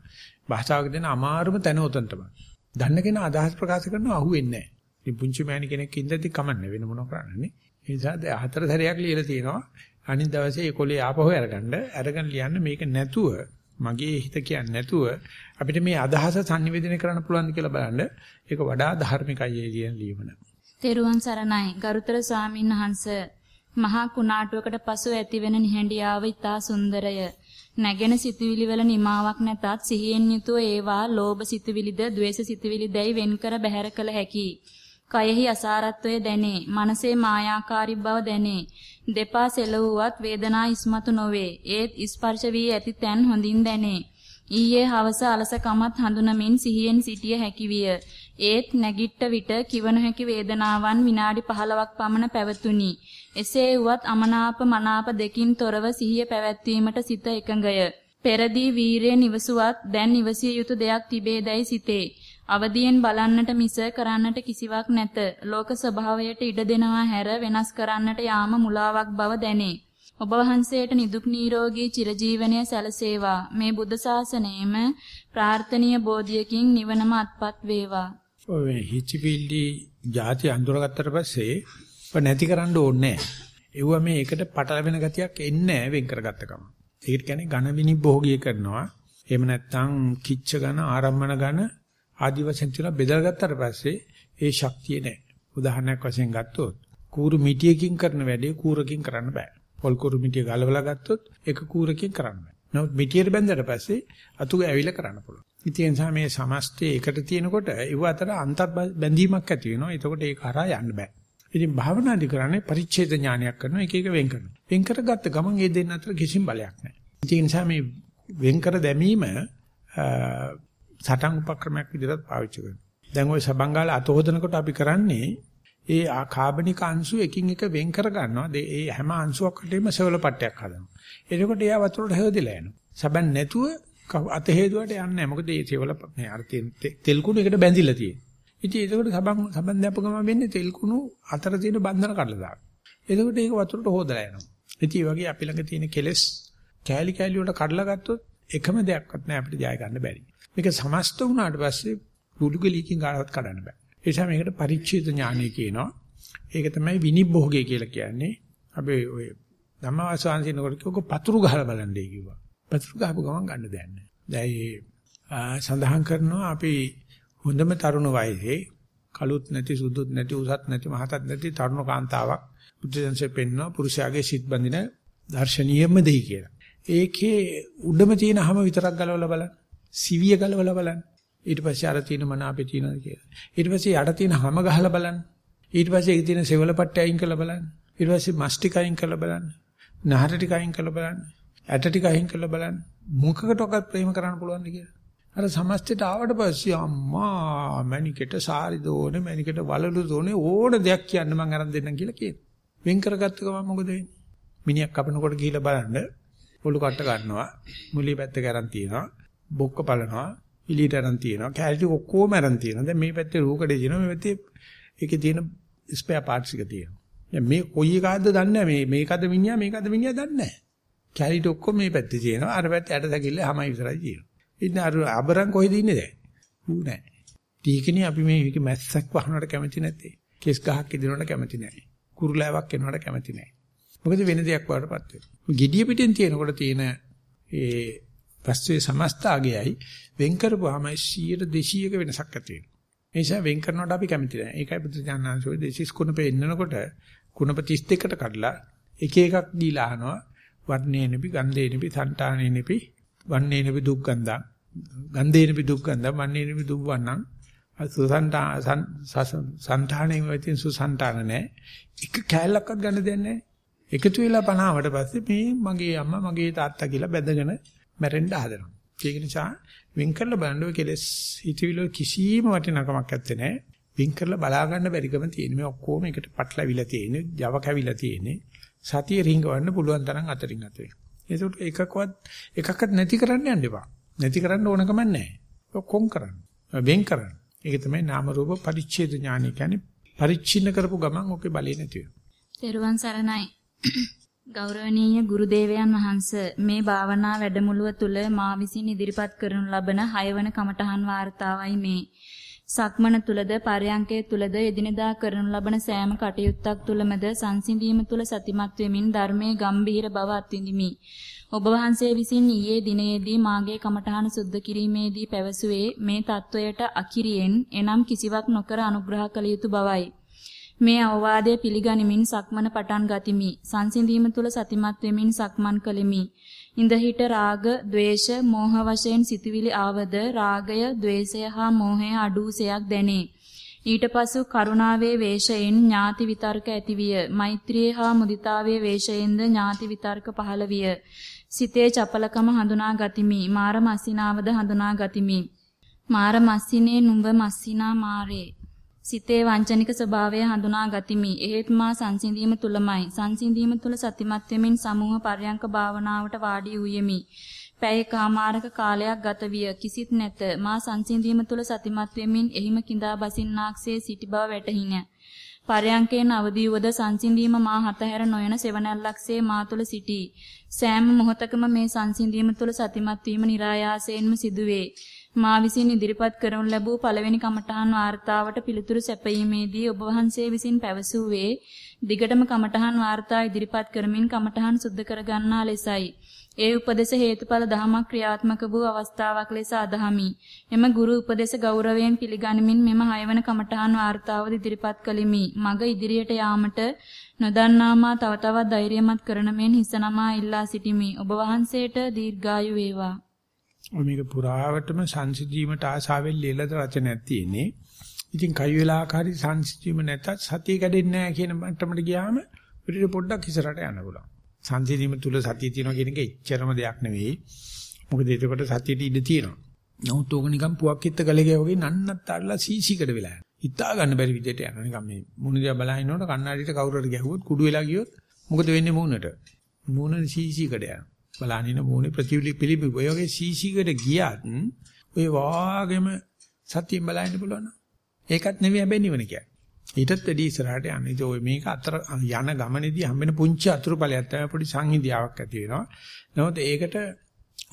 භාෂාවක දෙන අමාරුම තැන උතන් තමයි. දන්න කෙනා අදහස් ප්‍රකාශ කරනවා අහුවෙන්නේ නැහැ. ඉතින් පුංචි මෑණි කෙනෙක් ඉඳද්දි කමන්නේ වෙන මොනව කරන්නේ. ඒ නිසා හතර සැරයක් ලියලා තියෙනවා. අනිත් දවසේ ඒ කොලේ ආපහු අරගන්න අරගෙන ලියන්න මේක නැතුව මගේ හිත කියන්නේ නැතුව අපිට මේ අදහස sannivedana කරන්න පුළුවන්ද කියලා බලන්න ඒක වඩා ධර්මිකයි කියන ලියමන. තෙරුවන් සරණයි ගරුතර ස්වාමීන් වහන්ස මහා කුණාටුවකට පසු ඇතිවෙන නිහඬියාව ඉතා සුන්දරය. නැගෙන සිතුවිලි වල නිමාවක් නැතත් සිහියෙන් යුතුව ඒවා ලෝභ සිතුවිලිද ද්වේෂ සිතුවිලිදයි වෙන්කර බැහැර කළ හැකියි. කයෙහි අසාරත්වය දැනේ. මනසේ මායාකාරී බව දැනේ. දෙපා සෙලවුවත් වේදනා ඉස්මතු නොවේ. ඒත් ස්පර්ශ වී ඇති තැන් හොඳින් දැනේ. ඊයේ හවස අලසකමත් හඳුනමින් සිහියෙන් සිටිය හැකි විය. ඒත් නැගිට්ට විට කිව නොහැකි වේදනාවන් විනාඩි 15ක් පමණ පැවතුණි. එසේ වුවත් අමනාප මනාප දෙකින් තොරව සිහිය පැවැත්වීමට සිත එකඟය. පෙරදී වීරය නිවසුවත් දැන් නිවසිය යුතු දෙයක් තිබේදයි සිතේ. අවදියෙන් බලන්නට මිස කරන්නට කිසිවක් නැත. ලෝක ස්වභාවයට ඉඩ දෙනවා හැර වෙනස් කරන්නට යාම මුලාවක් බව දැනේ. ඔබ වහන්සේට නිදුක් නිරෝගී චිරජීවනය සැලසේවා. මේ බුද්ධ ශාසනයෙම ප්‍රාර්ථනීය බෝධියකින් නිවනම අත්පත් වේවා. ඔය හිචිපිල්ලි ಜಾති අඳුරගත්තට පස්සේ ඔය නැති කරන්න ඕනේ නැහැ. ඒව මේ එකට පටලැවෙන ගතියක් එන්නේ නැහැ වෙන් කරගත්ත ගමන්. ඒකට කියන්නේ ඝන විනිභෝගී කරනවා. එහෙම නැත්නම් කිච්ච ඝන ආරම්මන ඝන ආදි වශයෙන් තුන බෙදලා ගත්තට පස්සේ ඒ ශක්තිය නැහැ. උදාහරණයක් වශයෙන් ගත්තොත් කූරු මිටියකින් කරන වැඩේ කූරකින් කරන්න බෑ. පොල් කූරු මිටිය ගලවලා ගත්තොත් ඒක කූරකින් කරන්න බෑ. නමුත් මිටියට බැඳලා පස්සේ අතුග ඇවිල්ලා කරන්න පුළුවන්. ඉතින් ඒ නිසා මේ සමස්තයේ එකට තියෙනකොට ඒව අතර අන්තර් බැඳීමක් ඇති වෙනවා. එතකොට ඒක හරහා යන්න බෑ. ඉතින් භාවනාදි කරන්නේ පරිච්ඡේද ඥානයක් කරනවා එක එක වෙන් කරනවා. වෙන් කරගත්ත ගමන් ඒ දෙන්න අතර කිසිම බලයක් නැහැ. ඒ නිසා මේ වෙන් කර දැමීම සටන් උපක්‍රමයක් විදිහට පාවිච්චි කරනවා. දැන් ওই සබංගාල අත හොදනකොට අපි කරන්නේ ඒ කාබනික අංශු එකින් එක වෙන් කර ගන්නවා. ඒ හැම අංශුවකටම සෙවල පට්ටයක් හදනවා. එතකොට එයා වතුරට හැවදිලා යනවා. සබන් නැතුව අත හේතුවට යන්නේ නැහැ. මොකද ඒ සෙවල මේ අර තෙල් කුණු එකට බැඳිලා තියෙන්නේ. ඉතින් ඒකට සබන් සබන් දැපගම වෙන්නේ තෙල් කුණු අතර තියෙන බන්ධන කඩලා දාන. එතකොට ඒක වතුරට හොදලා යනවා. ඉතින් ඒ වගේ අපි ළඟ තියෙන කෙලෙස් කෑලි කෑලි වලට කඩලා ගත්තොත් එකම දෙයක්වත් නැහැ අපිට ජය ගන්න බැරි. මේක සමස්ත වුණාට පස්සේ බුදුගලීකින් ගානවත් කඩන්න බෑ. ඒ නිසා මේකට පරිච්ඡේද ඥානය කියනවා. ඒක තමයි විනිභෝගය කියලා කියන්නේ. අපි ඔය ධම්මවාසාන්සිනකොට කිව්වක පතුරු ගහලා බලන්නේ කිව්වා. පතුරු ගහපු ගමන් ගන්න දෙයක් නැහැ. දැන් සඳහන් කරනවා අපි හොඳම තරුණ වයසේ කලුත් නැති සුදුත් නැති උසත් නැති මහතත් නැති තරුණ කාන්තාවක් බුද්ධජනසේ පෙන්වන පුරුෂයාගේ සිත් බඳින දර්ශනීයම දෙයි කියලා. ඒකේ උඩම තියෙන හැම විතරක් ගලවලා බලන්න. සිවිය ගලවලා බලන්න. ඊට පස්සේ අර තියෙන මන අපේ තියෙනවද කියලා. ඊට පස්සේ යට තියෙන හැම ගහලා බලන්න. ඊට පස්සේ ඒකේ තියෙන සෙවල පට්ටය අයින් කරලා බලන්න. ඊට පස්සේ මස් ටික අයින් කරලා බලන්න. නහර ටික අයින් කරලා බලන්න. ඇට ටික අයින් කරලා බලන්න. මුඛකටවත් ප්‍රේම කරන්න පුළුවන්ද කියලා. අර සමස්තයට ආවට පස්සේ අම්මා මණිකට සාරි දෝනේ මණිකට වලලු දෝනේ ඕන දෙයක් කියන්න මම අරන් දෙන්නම් කියලා කියනවා. වෙන් කරගත්ත ගමන් මොකද වෙන්නේ? මිනිහක් කපනකොට ගිහිල්ලා බලන්න පොළු කට්ට ගන්නවා. මුලිය පැත්තක අරන් තියනවා. බොක්ක බලනවා. එළියට අරන් තියනවා. කැලිටි ඔක්කොම අරන් තියනවා. දැන් මේ පැත්තේ රූකඩේ තියෙනවා. මේ පැත්තේ ඒකේ තියෙන ස්පෙයා පාර්ට්ස් එක තියෙනවා. දැන් මේ කොයි එකක්ද දන්නේ නැහැ. මේ මේකද මිනිහා මේකද මිනිහා දන්නේ නැහැ. කැලිටි ඔක්කොම මේ පැත්තේ තියෙනවා. අර පැත්තේ ඇට සැකිල්ල හැමයි විතරයි තියෙනවා. ඉතින් අර අබරන් කොහෙද ඉන්නේ දැන්? ඌ නැහැ. ටීකනේ අපි මේ මැස්සක් වහනවට කැමති නැත්තේ. කෙස් ගහක් ඉදිනවට කැමති නැහැ. කුරුලෑවක් එනවට කැමති නැහැ. මොකද වෙන දෙයක් වඩපත් වෙනවා. gediya පිටින් තියෙනකොට තියෙන ඒ වස්තුවේ සමස්තයයි වෙන් කරපුවාම 100 200ක වෙනසක් ඇති වෙනවා. ඒ නිසා වෙන් කරනකොට අපි කැමති නැහැ. ඒකයි බුදුජානනාංශෝයි දෙසිස් කුණපේ ඉන්නකොට කුණප 32කට කඩලා එක එකක් දීලා අහනවා වර්ණේ නෙපි ගන්ධේ නෙපි సంతානේ නෙපි වන්නේ නෙපි දුක්ගන්ධා ගන්ධේ නෙපි දුක්ගන්ධා වන්නේ නෙපි දුක්වන්නම් සුසන්තා සංතාණේ වෙතින් සුසන්තාන නැහැ එක කෑල්ලක්වත් ගන්න දෙයක් නැහැ එකතු වෙලා පනාවට පස්සේ මේ මගේ අම්මා මගේ තාත්තා කියලා බැඳගෙන මැරෙන්න හදනවා. ඒක නිසා වින් කරලා බලන්න ඔය කෙලස් හිතවිල කිසිම වටිනකමක් නැත්තේ නෑ. වින් කරලා බලා ගන්න බැරිකම තියෙන මේ ඔක්කොම එකට පටලවිලා තියෙන්නේ, Java කැවිලා තියෙන්නේ. සතිය රිංගවන්න පුළුවන් තරම් අතරින් අතේ. ඒකට එකකවත් එකක්වත් නැති කරන්න යන්න එපා. නැති කරන්න ඕනකම නැහැ. ඔක්කොම කරන්න. වෙන් කරන්න. ඒක තමයි නාම රූප පරිච්ඡේද ඥානය කියන්නේ පරිච්ඡින්න කරපු ගමන් ඔකේ බලේ නැති වෙනවා. ත්වන් සරණයි. (clears throat) ගෞරවනීය ගුරු දේවයන් වහන්ස මේ භාවනා වැඩමුළුව තුල මා විසින් ඉදිරිපත් කරනු ලබන 6 වන කමඨහන් වාර්තාවයි මේ සක්මන තුලද පරයන්කය තුලද එදිනෙදා කරනු ලබන සෑම කටයුත්තක් තුලමද සංසිඳීම තුල සතිමත් වෙමින් ධර්මයේ ගම්භීර බව අත්විඳිමි. ඔබ වහන්සේ විසින් ඊයේ දිනයේදී මාගේ කමඨහන සුද්ධ කිරීමේදී පැවසුවේ මේ தত্ত্বයට අකිරියෙන් එනම් කිසිවක් නොකර අනුග්‍රහ කළ යුතු බවයි. මේ අවවාදය පිළිගනිමින් සක්මන පටන් ගතිමි. සංසිඳීම තුල සතිමත් වෙමින් සක්මන් කළෙමි. ඉඳහිට රාග, ద్వේෂ, මෝහ වශයෙන් සිතුවිලි ආවද රාගය, ద్వේෂය හා මෝහය අඩූසයක් දැනේ. ඊට පසු කරුණාවේ වේශයෙන් ඥාති විතර්ක ඇතිවිය. මෛත්‍රියේ හා මුදිතාවේ වේශයෙන්ද ඥාති විතර්ක පහළ විය. සිතේ චපලකම හඳුනා ගතිමි. මාර මස්සිනාවද හඳුනා ගතිමි. මාර මස්සිනේ නුඹ මස්සිනා මාරේ සිතේ වංචනික ස්වභාවය හඳුනා ගතිමි. එහෙත් මා සංසිඳීම තුලමයි. සංසිඳීම තුල සතිමත් වෙමින් සමූහ පර්යංක භාවනාවට වාඩි වූයෙමි. පැයකමාරක කාලයක් ගත විය. කිසිත් නැත. මා සංසිඳීම තුල සතිමත් වෙමින් එහිම කිඳා බසින්නාක්සේ සිටි බව වැටහිණ. පරයන්කේන අවදි වූද සංසිඳීම මා හතහැර නොයන සෙවණැල්ලක්සේ මා තුල සිටී. සෑම මොහොතකම මේ සංසිඳීම තුල සතිමත් වීම નિરાයාසයෙන්ම සිදුවේ. මා විසින් ඉදිරිපත් කරනු ලැබූ පළවෙනි කමඨහන් වාර්තාවට පිළිතුරු සැපයීමේදී ඔබ වහන්සේ විසින් පැවසුවේ දිගටම කමඨහන් වාර්තා ඉදිරිපත් කරමින් කමඨහන් සුද්ධ කරගන්නා ලෙසයි. ඒ උපදේශ හේතුඵල දහමක් ක්‍රියාත්මක වූ අවස්ථාවක් ලෙස අදහමි. එම ගුරු උපදේශ ගෞරවයෙන් පිළිගනිමින් මෙම හයවන කමඨහන් වාර්තාවද ඉදිරිපත් කළෙමි. මග ඉදිරියට යාමට නොදන්නාමා තව තවත් ධෛර්යමත් කරන මෙන් හිස නමා ඉල්ලා සිටිමි. ඔබ වහන්සේට දීර්ඝායු වේවා. මේක පුරාවටම සංසිධීමට ආසාවෙන් ලියලා රචනයක් තියෙන්නේ. ඉතින් කයි වෙලාකාරී සංසිධීම නැතත් සතිය කැඩෙන්නේ නැහැ කියන මට්ටමට ගියාම පිටිට පොඩ්ඩක් ඉස්සරහට යන්න පුළුවන්. සංසිධීම තුල සතිය තියෙනවා කියන එක එච්චරම දෙයක් නෙවෙයි. මොකද එතකොට සතියට ඉඩ තියෙනවා. නමුත් ඕක නිකන් පුවක් කිත්ත ගලේ වගේ නන්නත් අරලා සීසීකට වෙලා යනවා. හිතා ගන්න බැරි විදිහට යනවා. නිකන් මේ මුණ දිහා බලහිනකොට කණ්ණාඩියට කවුරු හරි ගැහුවොත් කුඩු වෙලා ගියොත් මොකද වෙන්නේ මූණට? මූණ සීසීකට යනවා. බලහින මූණේ ප්‍රතිපිලිපි ඔය වගේ සීසීකට ගියත් ඔය වාගෙම සතියෙන් බලන්න පුළුවන්. ඒකත් නෙවෙයි හැබැයි නිවන කියන්නේ. ඊටත් වැඩි ඉස්සරහට යන්න. ඉතින් ඔය මේක අතර යන ගමනේදී හම්බෙන පුංචි අතුරුපලයක් තමයි පොඩි සංහිඳියාවක් ඇති වෙනවා. නමුත් ඒකට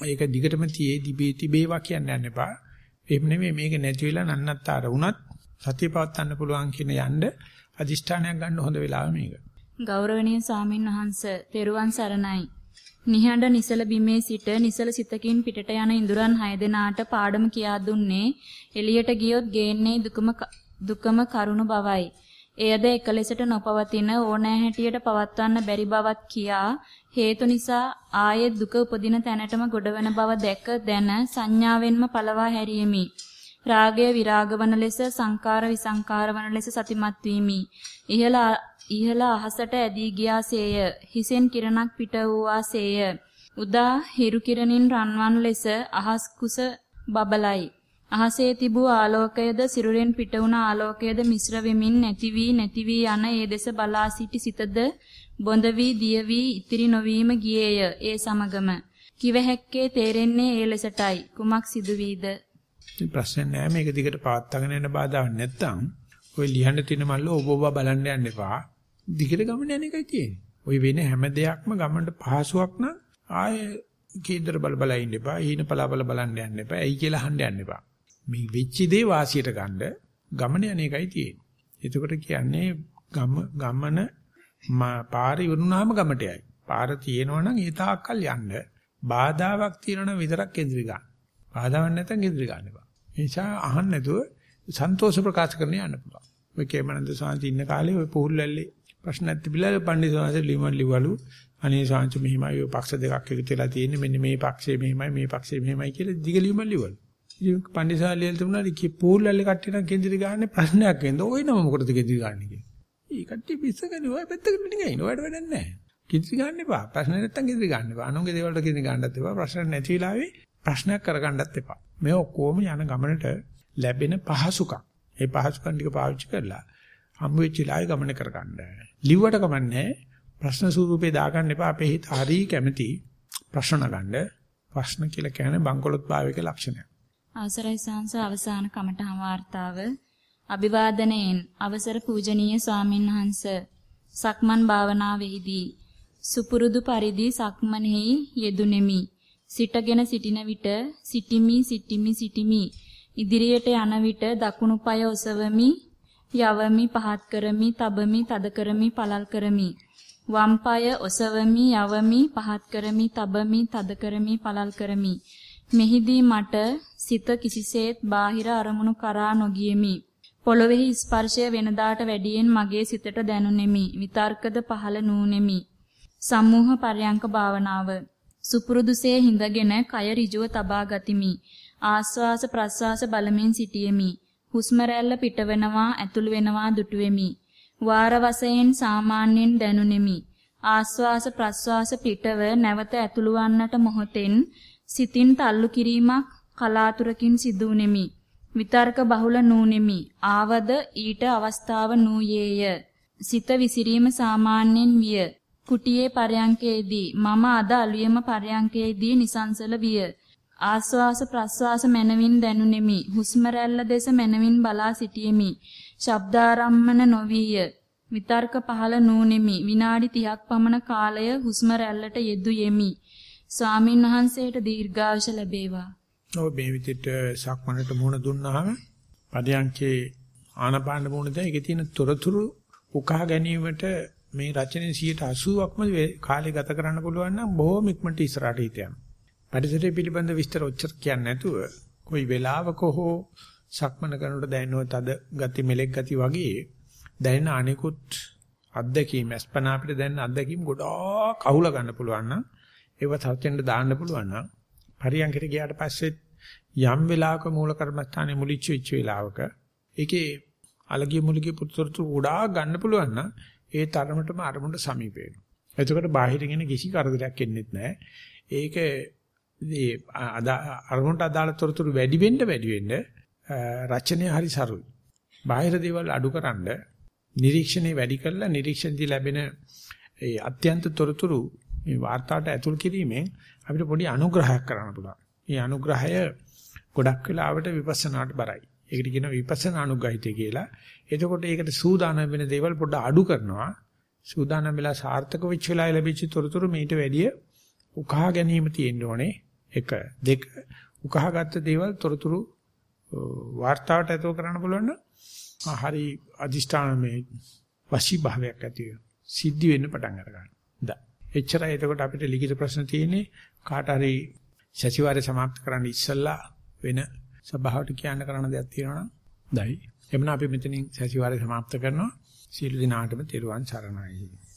ඒක දිගටම තියේ දිබේ තිබේවා කියන්න යන්න එපා. එහෙම නෙමෙයි මේක නැති වෙලා නන්නත්තර වුණත් සතිය පවත්වන්න පුළුවන් කියන යන්න අදිෂ්ඨානයක් ගන්න හොඳ වෙලාව මේක. ගෞරවනීය සාමින් වහන්ස තෙරුවන් සරණයි. නිහඬ නිසල බිමේ සිට නිසල සිතකින් පිටට යන ඉඳුරන් 6 දෙනාට පාඩම කියා දුන්නේ එළියට ගියොත් ගේන්නේ දුකම දුකම කරුණ බවයි. එයද එක ලෙසට නොපවතින ඕනෑ හැටියට පවත්වන්න බැරි බවත් කියා හේතු නිසා ආයේ දුක උපදින තැනටම ගොඩවන බව දැක දැන සංඥාවෙන්ම පළවා හැරීමි. රාගය විරාගවන ලෙස සංකාර විසංකාරවන ලෙස සතිමත් වීමි. ඉහළ ඉහළ අහසට ඇදී ගියාසේය. හිසෙන් කිරණක් පිට වූවාසේය. උදා හිරු කිරණින් රන්වන් ලෙස අහස් කුස බබලයි. අහසේ තිබූ ආලෝකයද සිරුරෙන් පිට වුණ ආලෝකයද මිශ්‍ර වෙමින් නැති වී නැති වී යන ඒ දෙස බලා සිටි සිතද බොඳ වී දිය වී ඉතිරි නොවීම ගියේය ඒ සමගම කිව හැක්කේ තේරෙන්නේ ඒ ලෙසටයි කුමක් සිදු වීද ප්‍රශ්න නෑ මේක දිගට පවත්වාගෙන යන බාධාවක් නැත්තම් ඔය ලියන්න තියෙන මල්ල ඔබ ඔබ බලන්න යන්න එපා දිගට ගමන යන එකයි තියෙන්නේ ඔය වෙන හැම දෙයක්ම ගමනට පහසුවක් නම් ආයේ කේන්දර බල බල ඉන්න එපා ඊන පලා බල බලන්න යන්න එපා ඇයි කියලා අහන්න යන්න එපා මේ වෙච්ච දේ වාසියට ගන්න ගමන යන එකයි තියෙන්නේ. එතකොට කියන්නේ ගම ගමන පාරේ වුණාම ගමට යයි. පාර තියෙනවනම් ඒ තාක්කල් යන්න. බාධාවක් තියෙනවනම් විතරක් කේන්ද්‍රී ගන්න. බාධාවක් නැත්නම් කේන්ද්‍රී ගන්න එපා. ඒ නිසා අහන්න නැතුව සන්තෝෂ ප්‍රකාශ කරන්න යන්න පුළුවන්. ඔය කේමනන්ද සාන්ති ඉන්න කාලේ ඔය පුහුල්ලැල්ලේ ප්‍රශ්නත් තිබිලා පණ්ඩිත සාන්ති ලිමන් ලිවලු අනේ සාන්ති මෙහිමයි ඔය පක්ෂ දෙකක් එකතු වෙලා තියෙන්නේ මෙන්න මේ පක්ෂේ මෙහිමයි මේ පක්ෂේ මෙහිමයි කියලා දිග ලිමන් ලිවලු. ඉතින් පන්දිසාලියල් තිබුණා කි පූල්වල කට්ටිය නම් කෙන්දිරි ගහන්නේ ප්‍රශ්නයක් වෙනද ඔය නම මොකටද කෙන්දිරි ගන්න කියේ. ඒ කට්ටිය පිස්සකනේ ඔය පැත්තකට නිකන් ඉන්න ඔයාලට වැඩක් නැහැ. කෙන්දිරි ගන්න එපා. ප්‍රශ්න නැත්තම් කෙන්දිරි ගන්න එපා. අනුන්ගේ දේවල් වලට කෙන්දිරි ගන්නත් එපා. ප්‍රශ්න නැති වෙලාවේ ප්‍රශ්නයක් කරගන්නත් එපා. මේ ඔක්කොම යන ගමනට ලැබෙන පහසුකම්. ඒ පහසුකම් ටික පාවිච්චි කරලා හම්බ වෙච්ච ලායි ගමන කරගන්න. ලිව්වට කමන්නේ ප්‍රශ්න ස්වරූපේ දාගන්න එපා අපේ හිත හරි කැමති ප්‍රශ්න නගන්න ප්‍රශ්න කියලා කියන්නේ බංකොලොත් භාවයක ලක්ෂණයක්. අවසරයි සාංශ අවසාන කමටහන් වார்த்தාව අභිවාදනයෙන් අවසර පූජනීය ස්වාමින් වහන්ස සක්මන් භාවනාවේදී සුපුරුදු පරිදි සක්මනෙහි යෙදුණෙමි. සිටගෙන සිටින විට සිටිමි සිටිමි සිටිමි ඉදිරියට යන විට දකුණු පාය ඔසවමි යවමි පහත් කරමි තබමි තද කරමි පළල් කරමි වම් පාය ඔසවමි යවමි පහත් කරමි තබමි තද කරමි පළල් කරමි මෙහිදී මට සිත කිසිසේත් බාහිර අරමුණු කරා නොගියෙමි. පොළොවේහි ස්පර්ශය වෙනදාට වැඩියෙන් මගේ සිතට දැනුනෙමි. විතර්කද පහළ නූනෙමි. සම්මෝහ පරයන්ක භාවනාව. සුපුරුදුසේ හිඳගෙන කය ඍජුව තබා ගතිමි. ආස්වාස ප්‍රස්වාස බලමින් සිටියෙමි. හුස්ම රැල්ල පිටවෙනවා ඇතුළු වෙනවා දුටුවෙමි. වාර වශයෙන් සාමාන්‍යයෙන් දැනුනෙමි. ආස්වාස ප්‍රස්වාස පිටව නැවත ඇතුළු වන්නට මොහොතෙන් සිතින් තල්ලු කිරීමක් කලාතුරකින් සිදු නෙමි. විතර්ක බහුල නූනෙමි. ආවද ඊට අවස්ථාව නූයේය. සිත විසිරීම සාමාන්‍යයෙන් විය. කුටියේ පරයන්කේදී මම අද අලුයම පරයන්කේදී නිසංසල විය. ආස්වාස ප්‍රස්වාස මනවින් දැනුනෙමි. හුස්ම රැල්ල දෙස මනවින් බලා සිටියෙමි. ශබ්දාරම්මන නොවිය. විතර්ක පහළ නූනෙමි. විනාඩි 30ක් පමණ කාලය හුස්ම රැල්ලට යෙදුයෙමි. ස්වාමින් වහන්සේට දීර්ඝායුෂ ලැබේවා. ඔව් මේ විදිහට සක්මනට මුහුණ දුන්නාම පදයන්කේ ආනපාන මුහුණ දැන් ඒකේ තියෙන තොරතුරු උකහා ගැනීමට මේ රචනයේ 80%ක්ම කාලය ගත කරන්න පුළුවන් නම් බොහොම ඉක්මනට ඉස්සරහට හිත යනවා. පරිසරය පිළිබඳ විස්තර ඔච්චර කියන්නේ නැතුව කොයි වෙලාවක හෝ සක්මන කරනකොට දැනෙන තද ගති මෙලෙක් ගති වගේ දැනෙන අනිකුත් අත්දැකීම් අස්පනා අපිට දැනෙන අත්දැකීම් ගොඩාක් අහුල ගන්න පුළුවන් නම් ඒව සත්‍යෙන්ද දාන්න පුළුවන් නම් පරියන්කට ගියාට පස්සේ යම් වෙලාවක මූල කර්මස්ථානේ මුලිච්ච වෙච්ච වෙලාවක ඒකේ අලගිය මුලගිය පුතරතු ගොඩාක් ගන්න පුළුවන් නම් ඒ තරමටම අරමුණට සමීප වෙනවා. එතකොට බාහිරින් එන කිසි කරදරයක් එන්නේත් නැහැ. ඒක ඒ අරමුණට අදාළ තොරතුරු වැඩි වෙන්න වැඩි වෙන්න රචනය හරි සරුයි. බාහිර දේවල් අඩුකරනද නිරීක්ෂණේ වැඩි කරලා නිරීක්ෂණදී ලැබෙන ඒ අත්‍යන්ත තොරතුරු මේ වාර්තාවට ඇතුල් කිරීමෙන් අපිට පොඩි අනුග්‍රහයක් කරන්න පුළුවන්. මේ අනුග්‍රහය ගොඩක් වෙලාවට විපස්සනාට බරයි. ඒකට කියනවා විපස්සනා අනුග්‍රහිතය කියලා. එතකොට ඒකට සූදානම් වෙන දේවල් පොඩ්ඩ අඩු කරනවා. සූදානම් වෙලා සාර්ථක වෙච්ච වෙලාවේ ලැබිච්ච තොරතුරු මීට වැඩිය උකහා ගැනීම තියෙන්න ඕනේ. එක දෙක. උකහාගත්ත දේවල් තොරතුරු වார்த்தාවට ඇතුල් කරන්න පුළුවන් නම් හරි අදිෂ්ඨාන මේ වශී භාවයක් ඇති වෙනවා. සිද්ධි වෙන්න පටන් අර ගන්නවා එච්චරයි එතකොට අපිට ලිඛිත ප්‍රශ්න තියෙන්නේ. කාට හරි සතිವಾರේ સમાપ્ત කරන්න ඉස්සෙල්ලා වෙන සභාවට කියන්න කරන්න දෙයක් තියෙනවා නම් දයි. එමුනා අපි මෙතනින් සතිವಾರේ સમાપ્ત කරනවා. සීල දිනාටම තෙරුවන් සරණයි.